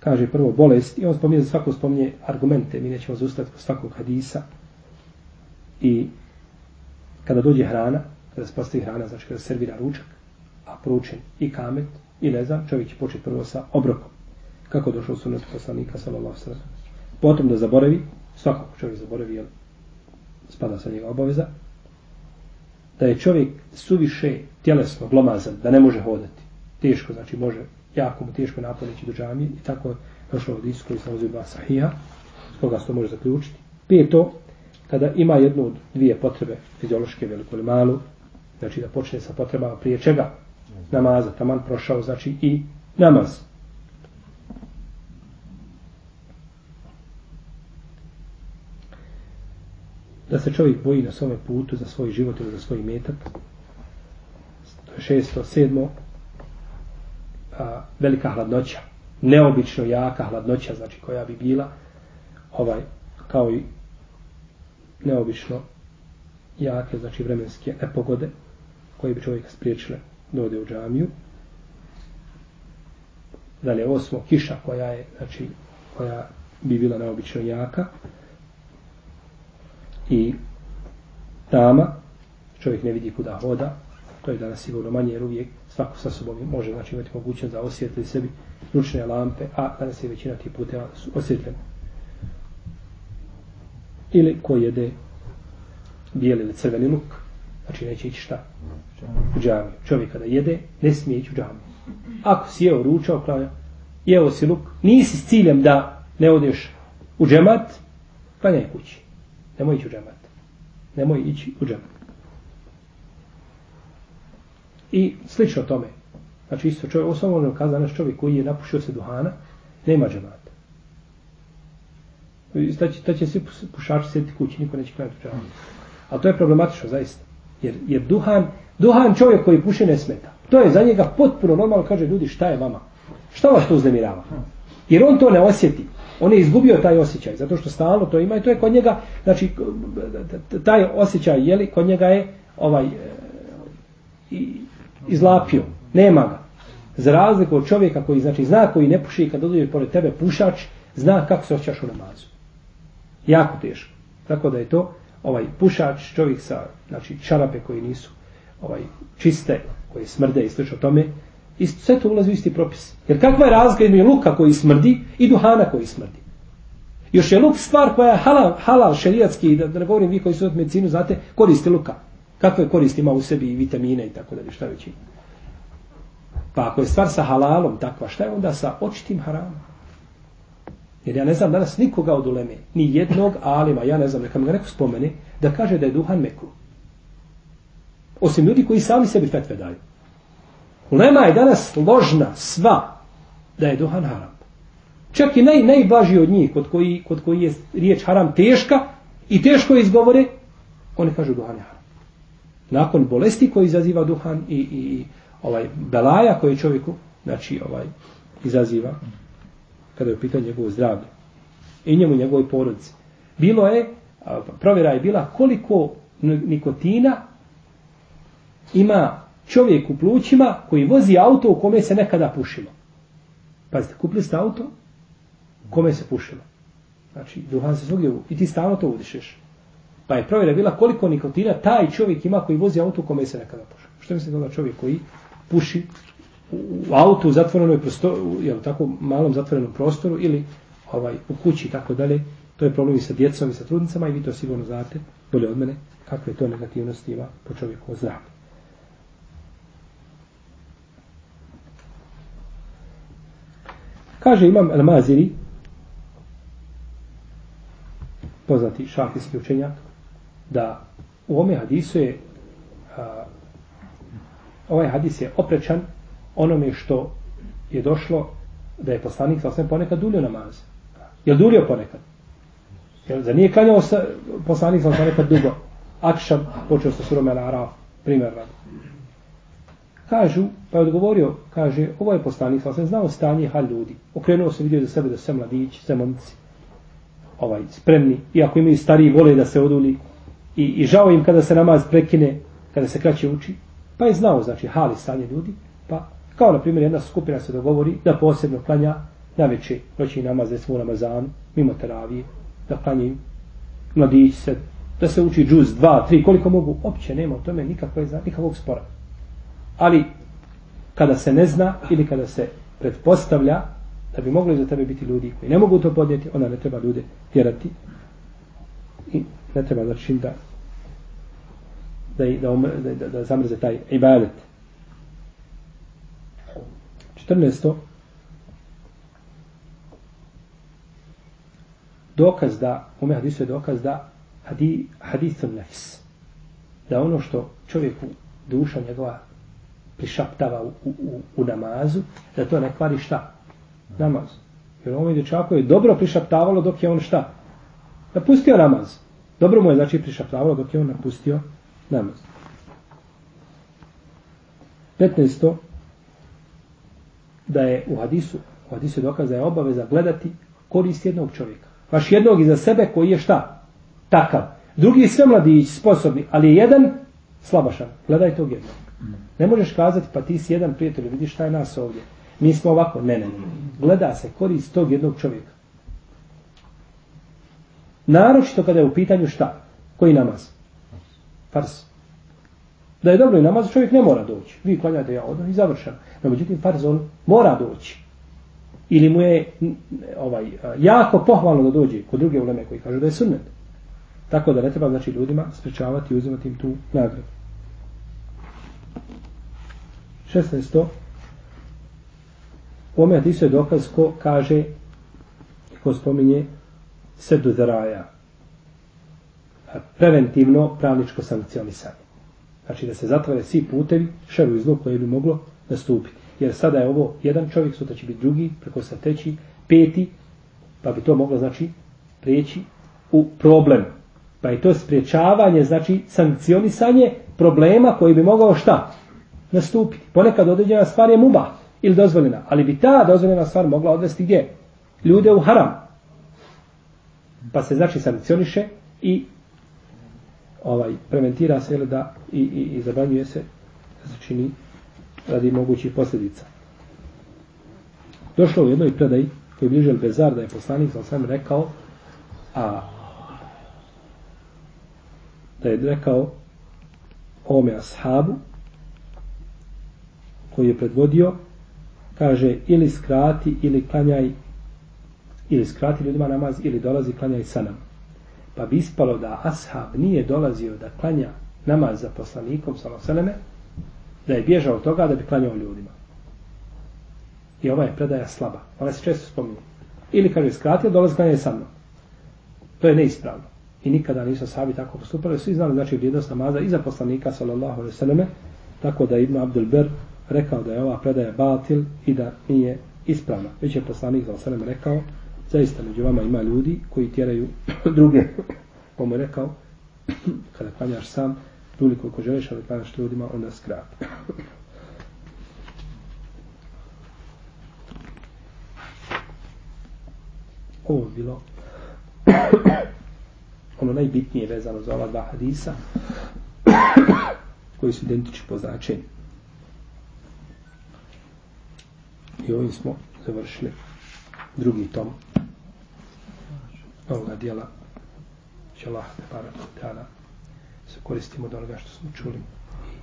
Kaže prvo bolest i on spominje za svako spominje argumente. Mi nećemo zaustaviti kod svakog hadisa. I kada dođe hrana, kada se postavi hrana, znači kada servira ručak, a pručen i kamet i leza, čovjek će početi prvo sa obrokom. Kako došao u sunetu poslanika, sallallahu sallam. Potom da zaboravi, svakog čovjek zaboravi, jer spada sa njega obaveza, da je čovjek suviše tjelesno glomazan, da ne može hodati. Teško, znači može, jako mu teško naponeći do džamije i tako je došlo od isu koji sam uzio dva sahija, s koga se to može zaključiti. Peto, kada ima jednu od dvije potrebe fiziološke, veliku ili malu, znači da počne sa potrebama prije čega? Namaza, taman prošao, znači i namaz. Da se čovjek boji na svome putu za svoj život ili za svoj metak. Šesto, sedmo, a, velika hladnoća, neobično jaka hladnoća, znači koja bi bila ovaj, kao i neobično jake, znači vremenske nepogode koje bi čovjeka spriječile da ode u džamiju. Dalje, osmo, kiša koja je, znači, koja bi bila neobično jaka i tama, čovjek ne vidi kuda hoda, to je danas sigurno manje, jer uvijek svako sa sobom može znači, imati mogućnost da osjetli sebi ručne lampe, a danas je većina tih puteva osvjetljena. Ili ko jede bijeli ili crveni luk, znači neće ići šta? U džamiju. Čovjek kada jede, ne smije ići u džamiju. Ako si jeo ručao, klanja, jeo si luk, nisi s ciljem da ne odeš u džemat, pa ne kući. Nemoj ići u džemat. Nemoj ići u džemat. I slično tome. Znači isto čovjek, osnovno kaza naš znači, čovjek koji je napušio se duhana, nema džemata. Ta će, ta će svi pušači sjediti kući, niko neće klanjati u džemat. Ali to je problematično, zaista. Jer, jer duhan, duhan čovjek koji puši ne smeta. To je za njega potpuno normalno, kaže ljudi, šta je vama? Šta vas to uznemirava? Jer on to ne osjeti. On je izgubio taj osjećaj, zato što stalno to ima i to je kod njega, znači, taj osjećaj, jeli, kod njega je ovaj, e, izlapio, nema ga. Za razliku od čovjeka koji, znači, zna koji ne puši, kad dođe pored tebe pušač, zna kako se osjećaš u namazu. Jako teško. Tako da je to ovaj pušač, čovjek sa znači čarape koji nisu ovaj čiste, koje smrde i slično tome, i sve to ulazi u isti propis. Jer kakva je razlika između luka koji smrdi i duhana koji smrdi? Još je luk stvar koja je halal, halal šerijatski, da, da ne govorim vi koji su od medicinu, znate, koristi luka. Kakve koristi ima u sebi i vitamine i tako dalje, šta već ima. Pa ako je stvar sa halalom takva, šta je onda sa očitim haramom? Jer ja ne znam danas nikoga od uleme, ni jednog alima, ja ne znam, neka mi ga neko spomene, da kaže da je duhan mekru. Osim ljudi koji sami sebi fetve daju. Ulema je danas ložna sva da je duhan haram. Čak i naj, najblaži od njih, kod koji, kod koji je riječ haram teška i teško izgovore, oni kažu duhan je haram. Nakon bolesti koji izaziva duhan i, i, i ovaj belaja koji čovjeku znači ovaj izaziva kada je u pitanju njegovo zdravlje i njemu njegovoj porodici. Bilo je, provjera je bila koliko nikotina ima čovjek u plućima koji vozi auto u kome se nekada pušilo. Pazite, kupili ste auto u kome se pušilo. Znači, duhan se svugdje i ti stalno to udišeš. Pa je provjera bila koliko nikotina taj čovjek ima koji vozi auto u kome se nekada pušilo. Što mislite da čovjek koji puši u autu u zatvorenoj prostoru, jel tako, malom zatvorenom prostoru ili ovaj u kući i tako dalje, to je problem i sa djecom i sa trudnicama i vi to sigurno znate bolje od mene kakve to negativnosti ima po čovjeku zdravlju. Kaže imam El Maziri, poznati šafijski učenjak, da u ome hadisu je a, ovaj hadis je oprečan onome što je došlo da je poslanik sasvim ponekad dulio namaz. Je li dulio ponekad? Jel, za nije klanjao sa, poslanik sasvim ponekad dugo? Akšam, počeo sa surom El Araf, primjer radi. Kažu, pa je odgovorio, kaže, ovo je poslanik sam znao stanje hal ljudi. Okrenuo se vidio za sebe da sve mladići, sve momci, ovaj, spremni, iako imaju stariji, vole da se oduli, i, i žao im kada se namaz prekine, kada se kraće uči, Pa je znao, znači, hali stanje ljudi, pa kao, na primjer, jedna skupina se dogovori da posebno klanja na veće noći namaz, recimo u namazan, mimo teravije, da klanjaju mladići se, da se uči džuz, dva, tri, koliko mogu, opće nema u tome nikakve, nikakvog spora. Ali, kada se ne zna ili kada se pretpostavlja da bi mogli za tebe biti ljudi koji ne mogu to podnijeti, onda ne treba ljude tjerati i ne treba znači da da, da, da, da, da zamrze taj ibadet. 14. Dokaz da, u me hadisu je dokaz da hadi, hadithun nefs. Da ono što čovjeku duša njegova prišaptava u, u, u namazu, da to ne kvari šta? Namaz. Jer ovom dječaku je dobro prišaptavalo dok je on šta? Napustio namaz. Dobro mu je znači prišaptavalo dok je on napustio namaz. 15. Da je u hadisu, u hadisu je dokaz da je obaveza gledati korist jednog čovjeka. Vaš jednog iza sebe koji je šta? Takav. Drugi je sve mladić, sposobni, ali je jedan slabašan. Gledaj tog jednog. Ne možeš kazati, pa ti si jedan prijatelj, vidiš šta je nas ovdje. Mi smo ovako, ne, ne, ne. Gleda se korist tog jednog čovjeka. Naročito kada je u pitanju šta? Koji namaz? Fars. Da je dobro i namaz, čovjek ne mora doći. Vi klanjate ja odam i završam. No, međutim, farz on mora doći. Ili mu je ovaj, jako pohvalno da dođe kod druge uleme koji kažu da je sunnet. Tako da ne treba znači ljudima sprečavati i uzimati im tu nagradu. 16. U ome hadisu je dokaz ko kaže ko spominje sedu zaraja preventivno pravničko sankcionisanje. Znači da se zatvore svi putevi šeru i zlu koje bi moglo nastupiti. Jer sada je ovo jedan čovjek, sutra će biti drugi, preko sa treći, peti, pa bi to moglo znači prijeći u problem. Pa je to spriječavanje, znači sankcionisanje problema koji bi mogao šta? Nastupiti. Ponekad određena stvar je muba ili dozvoljena, ali bi ta dozvoljena stvar mogla odvesti gdje? Ljude u haram. Pa se znači sankcioniše i ovaj preventira se ili da i, i, i zabranjuje se da se čini radi mogućih posljedica. Došlo u jednoj predaji koji je bliže Bezar da je poslanik sa sam rekao a da je rekao ome ashabu koji je predvodio kaže ili skrati ili klanjaj ili skrati ljudima namaz ili dolazi klanjaj sa nam pa bi ispalo da ashab nije dolazio da klanja namaz za poslanikom saloseleme da je bježao od toga da bi klanjao ljudima. I ova je predaja slaba. Ona se često spominje. Ili kaže skratio dolazi klanjaj sa mnom. To je neispravno. I nikada nisu sahabi tako postupali. Svi znali znači vrijednost namaza i za poslanika sallallahu alejhi ve selleme tako da Ibn Abdul Ber rekao da je ova predaja batil i da nije ispravna. Već je poslanik za osanem rekao, zaista među vama ima ljudi koji tjeraju druge. Pa mu je rekao, kada klanjaš sam, duli koliko želiš, ali klanjaš ljudima, onda skrati. Ovo je bilo ono najbitnije vezano za ova dva hadisa koji su identični po značenju. I ovim smo završili drugi tom ovoga dijela će Allah te tada se koristimo od onoga što smo čuli i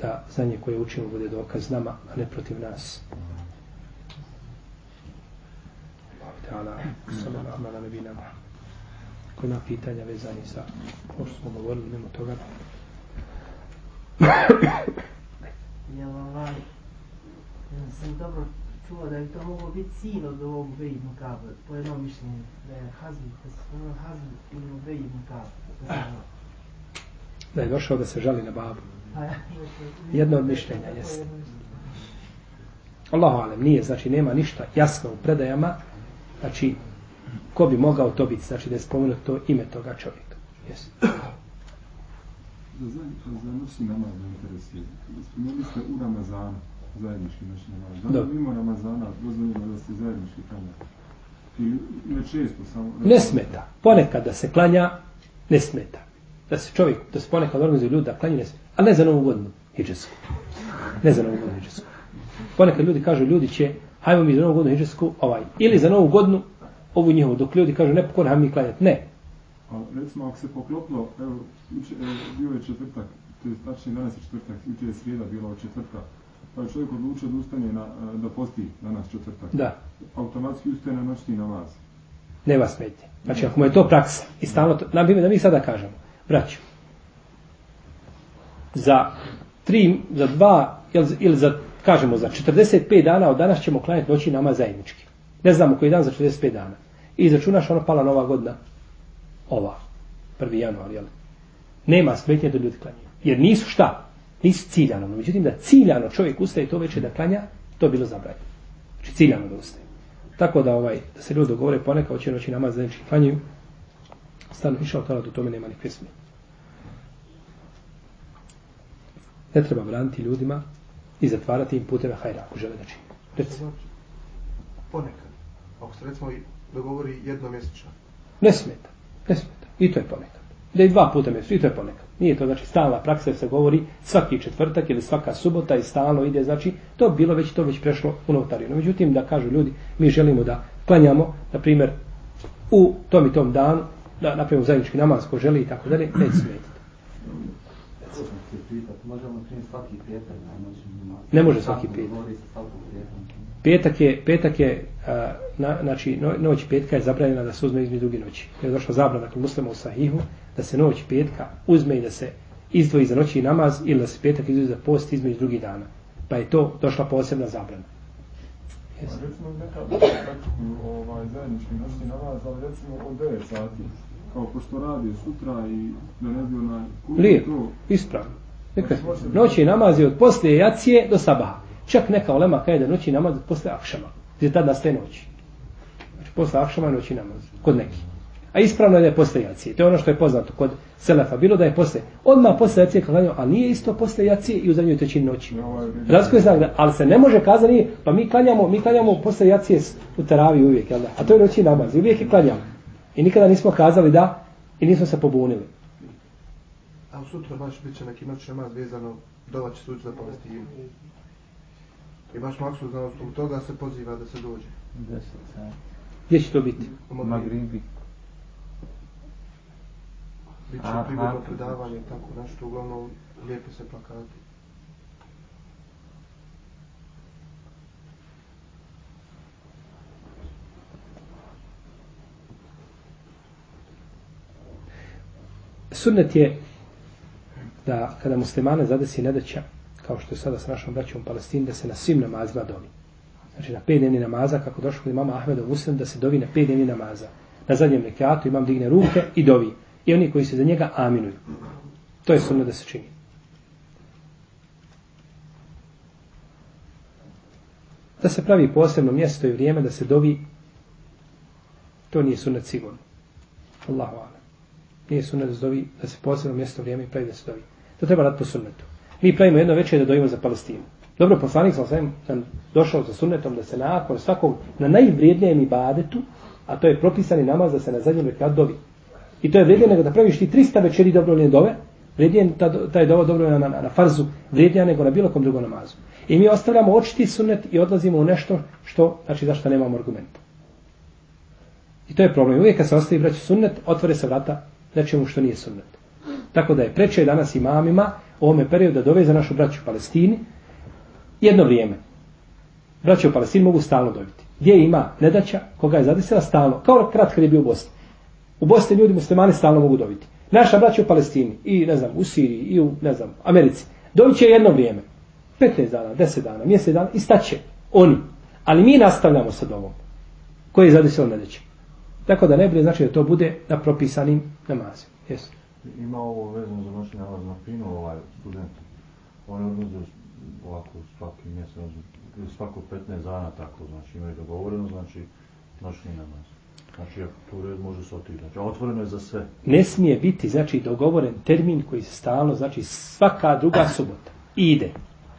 da znanje koje učimo bude dokaz nama, a ne protiv nas. Allah ta'ala sallallahu ala nebina Ko ima pitanja vezani za ovo što smo govorili mimo toga. Jel ovaj, ja sam dobro čuo da bi to moglo biti sin od ovog Ubej ibn Kabe, po jednom mišljenju, da je Hazmi, da se spomenu Hazmi ili Ubej ibn Kabe. Da je došao da se žali na babu. Pa Jedno od mišljenja jeste. Allahu alem, nije, znači nema ništa jasno u predajama, znači ko bi mogao to biti, znači da je spomenuto to ime toga čovjeka. Jesi. Za, za, za noćni namaz me interesuje. Spomenuli ste u Ramazanu zajednički noćni namaz. Da li mimo Ramazana dozvoljeno da se zajednički klanja? Ili ne često samo... Ne smeta. Ponekad da se klanja, ne smeta. Da se čovjek, da se ponekad organizuje ljudi da klanja, ne smeta. Ali ne za novu godinu hijđesku. Ne za novu godinu hijđesku. Ponekad ljudi kažu, ljudi će, hajmo mi za novu godinu hijđesku, ovaj, ili za novu godinu, ovu njihovu, dok ljudi kažu, ne pokon, hajmo mi klanjati. Ne. A recimo, ako se poklopilo, evo, bio je četvrtak, to je tačnije danas je četvrtak, juče je srijeda bila od četvrtka, pa je čovjek odlučio da ustane na, e, da posti danas četvrtak. Da. Automatski ustaje na noćni namaz. Nema smetje. Znači, ako mu je to praksa, i stalno to, na primjer, da mi sada kažemo, braću, za tri, za dva, ili, ili za, kažemo, za 45 dana od danas ćemo klanjati noći namaz zajednički. Ne znamo koji dan za 45 dana. I izračunaš ono pala nova godina. Ova. 1. januar, jel? Nema smetnje da ljudi klanjaju. Jer nisu šta? Nisu ciljano. No, međutim, da ciljano čovjek ustaje to veće da klanja, to bilo zabranjeno. Znači ciljano da ustaje. Tako da ovaj da se ljudi dogovore ponekad hoće noći namaz zajednički klanjaju. Stano išao tada do tome nema nikakve smije. Ne treba braniti ljudima i zatvarati im puteve hajra ako žele da čini. Reci. Ponekad. Ako se recimo dogovori jednomjesečno. Ne smeta. Ne smeta. I to je ponekad. Da i dva puta to je ponekad. Nije to znači stalna praksa jer se govori svaki četvrtak ili svaka subota i stalno ide. Znači to bilo već to već prešlo u novotariju. Međutim da kažu ljudi mi želimo da klanjamo na primjer u tom i tom danu da napravimo zajednički namaz ko želi i tako dalje. Ne smeta. Možemo svaki petak na. Ne može svaki petak. Petak. Je, petak je na, znači no, noć petka je zabranjena da se uzme između druge noći. Je došla zabrana kod muslima u sahihu da se noć petka uzme i da se izdvoji za noći namaz ili da se petak izdvoji za post između drugih dana. Pa je to došla posebna zabrana. Yes. Recimo neka ovaj, zajednički noćni namaz, ali recimo od 9 sati. Kao pošto radi sutra i da ne bi onaj... Lijepo, ispravno. Neka, noći namaz je od poslije jacije do sabaha. Čak neka olema kaže da noći namaz posle akšama. Gdje tad nastaje noć. Znači posle akšama noći namaz. Kod neki. A ispravno je da je posle jacije. To je ono što je poznato kod Selefa. Bilo da je posle. Odmah posle jacije klanjao, a nije isto posle jacije i u zadnjoj trećini noći. Razko je znak da, ali se ne može kazati nije, pa mi klanjamo, mi klanjamo posle jacije u teravi uvijek, jel da? A to je noći namaz. I uvijek je klanjamo. I nikada nismo kazali da i nismo se pobunili. A sutra baš bit će neki noć namaz vezano dova će za Palestinu. I baš maksu za osnovu toga se poziva da se dođe. 10 sati. Gdje će to biti? U Magribi. Magribi. bit će A, prigodno predavanje tako nešto, uglavnom lijepe se plakati. Sunnet je da kada muslimane zadesi nedaća, kao što je sada s našom braćom u Palestini, da se na svim namazima dovi. Znači na pet dnevni namaza, kako došlo kod imama Ahmeda u Muslim, da se dovi na pet dnevni namaza. Na zadnjem rekiatu imam digne ruke i dovi. I oni koji se za njega aminuju. To je sunnet da se čini. Da se pravi posebno mjesto i vrijeme da se dovi, to nije sunnet sigurno. Allahu ala. Nije sunnet da se dovi, da se posebno mjesto vrijeme i pravi da se dovi. To treba raditi po sunnetu. Mi pravimo jedno večer da dojimo za Palestinu. Dobro, poslanik sam sam sam došao sa sunnetom da se nakon svakog, na najvrijednijem ibadetu, a to je propisani namaz da se na zadnjem rekat dovi. I to je vrijednije nego da praviš ti 300 večeri dobrovoljne dove, vrijednije ta, taj dovo dobro na, na, na farzu, vrijednija nego na bilo kom drugom namazu. I mi ostavljamo očiti sunnet i odlazimo u nešto što, znači zašto nemamo argumenta. I to je problem. Uvijek kad se ostavi braći sunnet, otvore se vrata nečemu što nije sunnet. Tako da je preče danas imamima u ovome periodu da dove za našu braću u Palestini jedno vrijeme. Braće u Palestini mogu stalno dobiti. Gdje ima nedaća, koga je zadesila stalno, kao krat kad je bio u Bosni. U Bosni ljudi muslimani stalno mogu dobiti. Naša braća u Palestini i ne znam, u Siriji i u ne znam, Americi. Dobit će jedno vrijeme. 15 dana, 10 dana, mjesec dana i staće oni. Ali mi nastavljamo sa dovom koji je zadesilo nedeće. Tako da ne bude znači da to bude na propisanim namazima. Jesu. Ima ovo vezano za noćni namaz na pinu, ovaj student. Oni odlaze ovako svaki mjesec, svako 15 dana tako, znači imaju dogovoreno, znači noćni namaz. Znači, ako tu red može se otići. Znači, otvoreno je za sve. Ne smije biti, znači, dogovoren termin koji se stalno, znači, svaka druga subota. Ide.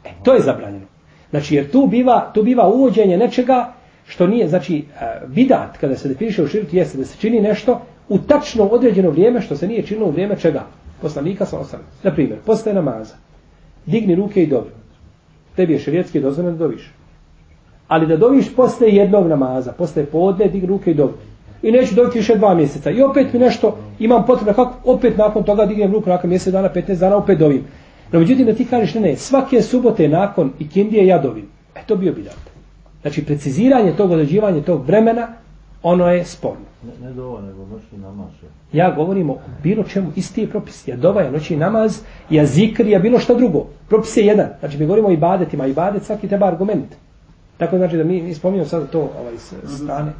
E, to je zabranjeno. Znači, jer tu biva, tu biva uvođenje nečega što nije, znači, e, bidat, kada se definiše u širitu, jeste da se čini nešto u tačno određeno vrijeme, što se nije činilo u vrijeme čega? Poslanika sa osam. Na primjer, postaje namaza. Digni ruke i dobro. Tebi je šerijetski dozvoljeno da doviš. Ali da doviš posle jednog namaza, posle podne, digni ruke i dobro. I neću dobiti više dva mjeseca. I opet mi nešto, imam potrebno kako opet nakon toga dignem ruku, nakon mjesec dana, 15 dana, opet dovim. No, međutim, da ti kažeš, ne, ne, svake subote nakon ikindije ja dovim. E, to bio bidat. Znači, preciziranje tog određivanja tog vremena, ono je sporno. Ne, ne dovo, nego noćni namaz. je. Ja govorim o bilo čemu, isti je propis. Ja dova, ja noći namaz, ja zikr, ja bilo šta drugo. Propis je jedan. Znači, mi govorimo o ibadetima. Ibadet svaki treba argument. Tako znači da mi, mi spominjamo sada to ovaj, s strane.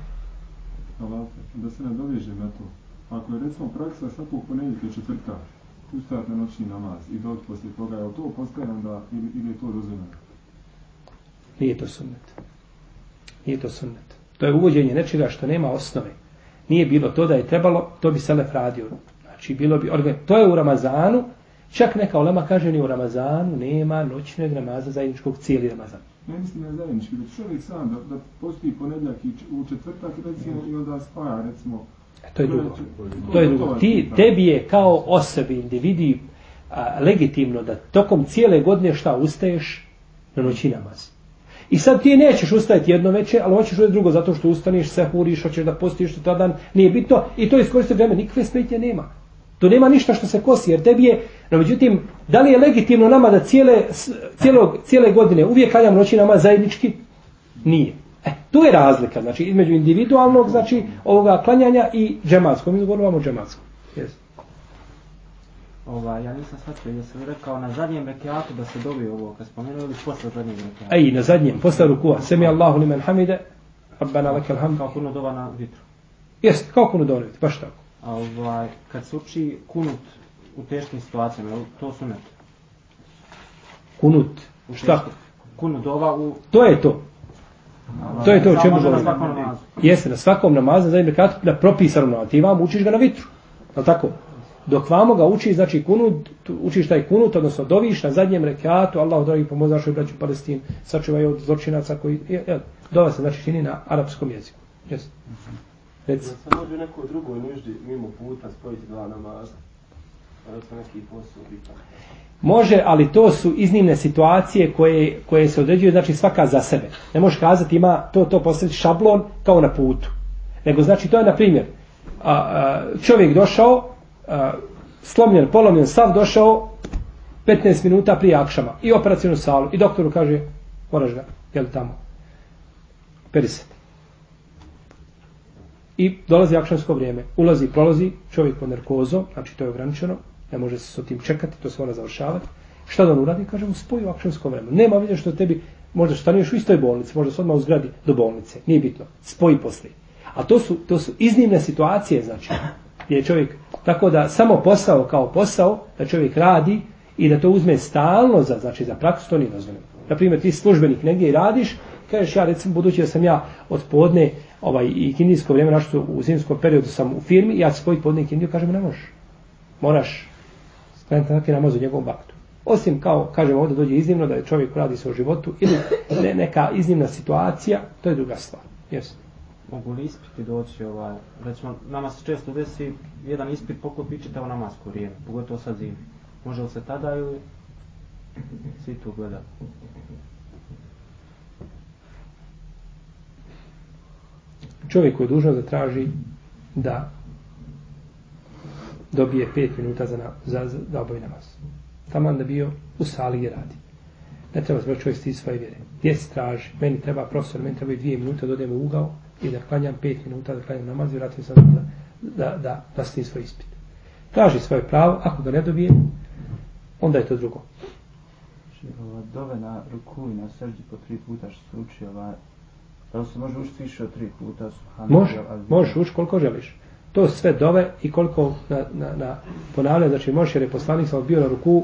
Ovako, da se ne doveže na to. Ako je recimo praksa svakog ponedjeljka i četvrtka, ustajati na noćni namaz i doći poslije toga, je li to postaje onda ili, ili je to dozvoljeno? Nije to sunnet. Nije to sunnet. To je uvođenje nečega što nema osnove. Nije bilo to da je trebalo, to bi Selef radio. Znači, bilo bi, organ... to je u Ramazanu, čak neka olema kaže ni u Ramazanu nema noćnog namaza zajedničkog cijeli Ramazan. Ne mislim da je zajednički, već čovjek sam da, da postoji ponedjeljak i u četvrtak recimo i onda spaja recimo E, to je drugo. To je drugo. Ti, tebi je kao osobi, individi, a, legitimno da tokom cijele godine šta ustaješ na noći namaz. I sad ti nećeš ustajati jedno veče, ali hoćeš uvijek drugo, zato što ustaniš, se huriš, hoćeš da postiš to dan, nije bitno, i to iskoristi vreme, nikakve smetnje nema. To nema ništa što se kosi, jer tebi je, no međutim, da li je legitimno nama da cijele, cijelo, cijelog, cijele godine uvijek kaljam noći nama zajednički? Nije. E, tu je razlika, znači, između individualnog, znači, ovoga klanjanja i džematskog. Mi govorimo o džematskom. Yes. Ovaj, ja nisam shvatio, da sam rekao na zadnjem rekiatu da se dobi ovo, kad spomenuo ili posle zadnjeg rekiata. Ej, na zadnjem, posle rukua, semi Allahu limen hamide, Rabbana lakal hamd. Kao kuno dova na vitru. Jest, kao kunu donijeti, baš tako. A ovaj, kad se uči kunut u teškim situacijama, to sunet? Kunut. U Šta? Kunut dova u... To je to. To je to o čemu na svakom namazu. Jeste, na svakom namazu, na zadnjem rekatu, na propisanom namazu. Ti vam učiš ga na vitru. Je tako? Dok vamo ga učiš, znači kunut, učiš taj kunut, odnosno doviš na zadnjem rekatu, Allah, dragi, pomozi našoj braću Palestin, sačuvaj od zločinaca koji, je, je, dova se znači čini na arapskom jeziku. Jeste. Reci. Da se može u nekoj drugoj nuždi mimo puta spojiti dva namaza. Recimo neki posao bitan. Može, ali to su iznimne situacije koje, koje se određuju, znači svaka za sebe. Ne možeš kazati ima to to postaviti šablon kao na putu. Nego znači to je na primjer, a, a, čovjek došao, a, slomljen, polomljen, sav došao 15 minuta prije akšama. I operacijnu salu. I doktoru kaže moraš ga, jel tamo? Perisati i dolazi akšamsko vrijeme. Ulazi, prolazi čovjek pod narkozom znači to je ograničeno ne može se s tim čekati, to se mora završavati. Šta da on uradi, kaže mu spoji u akšamsko vrijeme nema vidjeti što tebi možda stanuješ u istoj bolnici, možda se odmah u zgradi do bolnice, nije bitno, spoji poslije. A to su, to su iznimne situacije znači gdje je čovjek tako da samo posao kao posao da čovjek radi i da to uzme stalno za, znači za praksu, to nije dozvoljeno. Naprimjer, ti službenik negdje i radiš, kažeš ja recimo, budući da sam ja od podne ovaj, i kindijsko vrijeme, našto u zimskom periodu sam u firmi, ja ću spojiti podne i kindiju, kažemo ne možeš. Moraš skrenuti na namaz u njegovom baktu. Osim kao, kažemo ovdje dođe iznimno da je čovjek radi se o životu ili ne, neka iznimna situacija, to je druga stvar. Jesu. Mogu li ispiti doći, ovaj, recimo, nama se često desi jedan ispit poklopi čitao namasko vrijeme, pogotovo sad zimi. Može li se tada ili svi tu gleda? Čovjek koji je dužan da traži da dobije 5 minuta za, na, za, za da obavi namaz. Taman da bio u sali gdje radi. Ne treba zbog čovjek stiti svoje vjere. Gdje se traži? Meni treba profesor, meni treba dvije minute da odem u ugao i da klanjam pet minuta, da klanjam namaz i vratim se da, da, da, da stim svoj ispit. Traži svoje pravo, ako ga ne dobije, onda je to drugo. Ova dove na ruku i na srđi po tri puta što se uči, ova, da se može učiti više od tri puta? Može, možeš ući koliko želiš. To sve dove i koliko na, na, na ponavljaju, znači možeš jer je poslanik sam bio na ruku,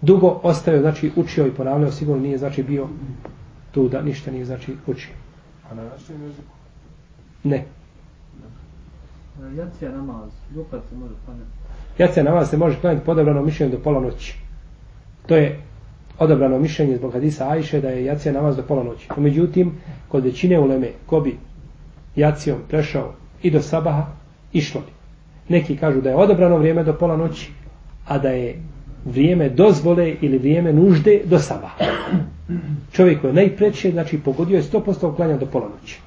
dugo ostavio, znači učio i ponavljao, sigurno nije znači bio tu da ništa nije znači učio. A na našem jeziku? Ne. Jacija namaz, ljubav se može klanjati. Jacija namaz se može klanjati podobrano mišljenje do pola noći. To je odabrano mišljenje zbog hadisa Ajše da je jacija namaz do pola noći. Međutim, kod većine uleme, ko bi jacijom prešao i do sabaha, išlo bi. Neki kažu da je odabrano vrijeme do pola noći, a da je vrijeme dozvole ili vrijeme nužde do sabaha. Čovjek koji je najpreće, znači pogodio je 100% klanja do pola noći.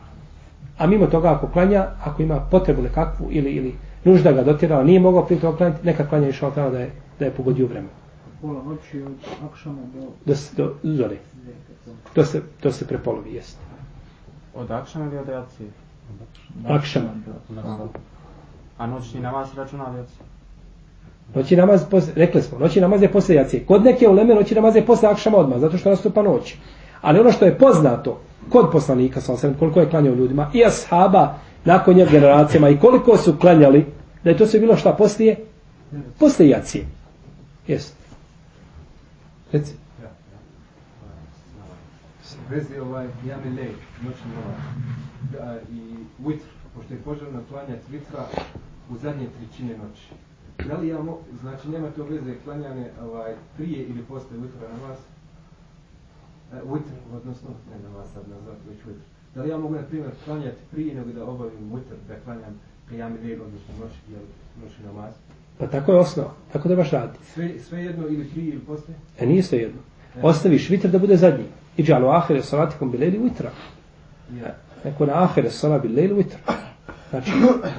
A mimo toga ako klanja, ako ima potrebu nekakvu ili, ili nužda ga dotjerala, nije mogao prije toga klanjati, neka klanja išao da je, da je pogodio vremena pola noći od akšama do... Do, do zore. To se, to se prepolovi, jest. Od akšama ili od jacije? Akšama. A noćni namaz računa od jacije? Noći namaz, posle, rekli smo, noći namaz je posle jacije. Kod neke uleme noći namaz je posle akšama odmah, zato što nastupa noć. Ali ono što je poznato kod poslanika, sa osam, koliko je klanjao ljudima, i ashaba nakon njeg generacijama i koliko su klanjali, da je to sve bilo šta poslije? Poslije jacije. Jesu. Reci. Vezi ovaj jame lej, noćni ovaj, Da, I vitr, pošto je poželjno klanjati vitra u zadnje trećine noći. Da li ja mogu, znači nema to veze klanjane ovaj, prije ili posle vitra na vas, vitr, odnosno, ne znam vas sad nazvati, već vitr. Da li ja mogu, na primjer, klanjati prije nego da obavim vitr, da klanjam jami lej, odnosno noći, jel, noćni namaz? Pa tako je osnova. Tako da baš radi. Sve, sve jedno ili prije ili posle? E nije sve jedno. E. Ostaviš vitr da bude zadnji. I džalu ahire salatikom bileli vitra. Ja. Neko na ahire salat bileli vitra. Znači,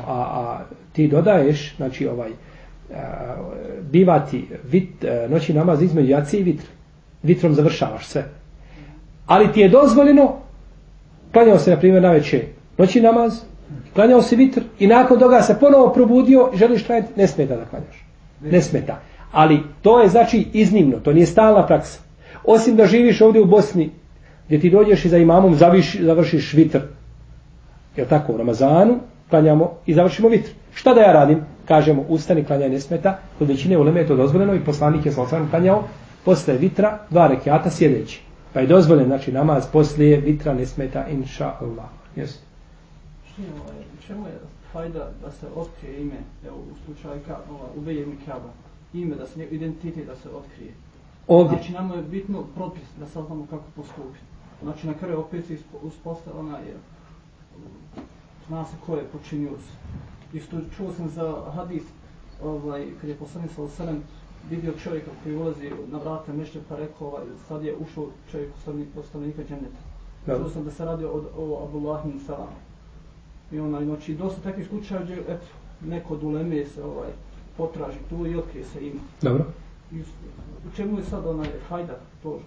a, a ti dodaješ, znači ovaj, a, bivati vit, a, noći namaz između jaci i vitr. Vitrom završavaš sve. Ali ti je dozvoljeno, klanjao se na primjer na večer, noći namaz, klanjao se vitr i nakon toga se ponovo probudio i želiš klanjati, ne smeta da klanjaš. Ne smeta. Ali to je znači iznimno, to nije stalna praksa. Osim da živiš ovdje u Bosni, gdje ti dođeš i za imamom zaviš, završiš vitr. Je tako, u Ramazanu klanjamo i završimo vitr. Šta da ja radim? Kažemo, ustani, klanjaj, ne smeta. Kod većine uleme je to dozvoljeno i poslanik je sa klanjao posle vitra dva rekiata sjedeći. Pa je dozvoljen, znači namaz poslije vitra ne smeta, inša Allah. Jesi? Ovaj, čemu je fajda da se otkrije ime, evo u slučaju ka, ova, u Bejemi Kaba, ime da se identitet da se otkrije. Ovdje. Znači nama je bitno propis da saznamo kako postupiti. Znači na kraju opet se uspostavlja ona je zna se ko je počinio I što čuo sam za hadis ovaj, kad je poslanik sa vidio čovjeka koji ulazi na vrata mešće pa rekao ovaj, sad je ušao čovjek poslanika dženeta. Čuo sam da se radi o, o Abdullahim Salam. I onaj, znači, dosta takvih slučaja gdje, eto, neko od uleme se, ovaj, potraži tu i otkrije se ima. Dobro. I u čemu je sad onaj hajda to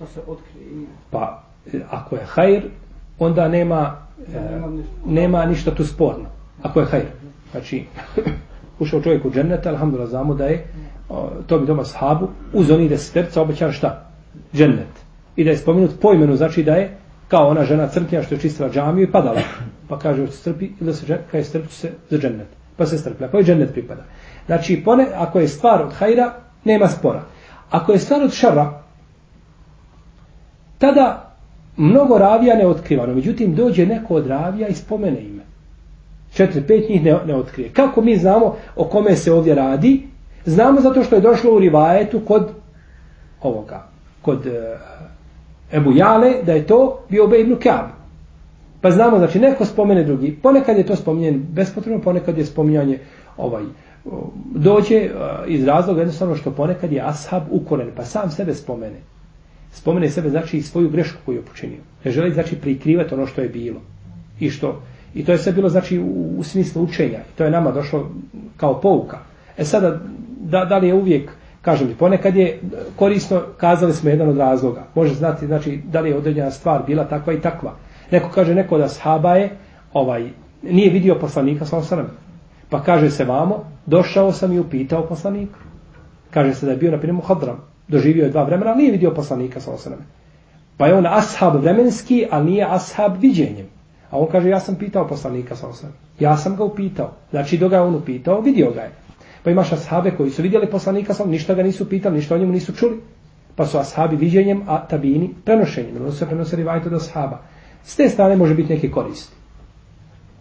da se otkrije ima? Pa, e, ako je hajr, onda nema, e, nema ništa. nema ništa tu sporno. Ako je hajr. Znači, ušao čovjek u džennete, alhamdulillah, znamo da je to bi doma sahabu, uz onih deseterca obećan šta? Džennet. I da je spomenut po imenu, znači da je kao ona žena crknja što je čistila džamiju i padala. Pa kaže, hoće strpi ili da se džen, kaže, strpi se za džennet. Pa se strpila. Koji džennet pripada? Znači, pone, ako je stvar od hajra, nema spora. Ako je stvar od šara, tada mnogo ravija ne otkriva. No, međutim, dođe neko od ravija i spomene ime. Četiri, pet njih ne, ne otkrije. Kako mi znamo o kome se ovdje radi? Znamo zato što je došlo u rivajetu kod ovoga, kod e, Ebu Jale, da je to bio Ubej ibn Kjab. Pa znamo, znači, neko spomene drugi. Ponekad je to spominjen bespotrebno, ponekad je spominjanje ovaj, dođe e, iz razloga jednostavno što ponekad je ashab ukoren, pa sam sebe spomene. Spomene sebe, znači, i svoju grešku koju je počinio. Ne želi, znači, prikrivati ono što je bilo. I što I to je sve bilo, znači, u, u smislu učenja. I to je nama došlo kao pouka. E sada, da, da li je uvijek, kažem ti, ponekad je korisno, kazali smo jedan od razloga. Može znati, znači, da li je određena stvar bila takva i takva. Neko kaže, neko da sahaba je, ovaj, nije vidio poslanika, sa osram. Pa kaže se vamo, došao sam i upitao poslanika. Kaže se da je bio, na primjer, muhadram. Doživio je dva vremena, ali nije vidio poslanika, sa osram. Pa je on ashab vremenski, a nije ashab viđenjem. A on kaže, ja sam pitao poslanika sa osam. Ja sam ga upitao. Znači, dok ga je on upitao, vidio ga je. Pa imaš ashabe koji su vidjeli poslanika sam ništa ga nisu pitali, ništa o njemu nisu čuli. Pa su ashabi viđenjem, a tabini prenošenjem. Ono se prenose rivajte do ashaba. S te strane može biti neke koristi.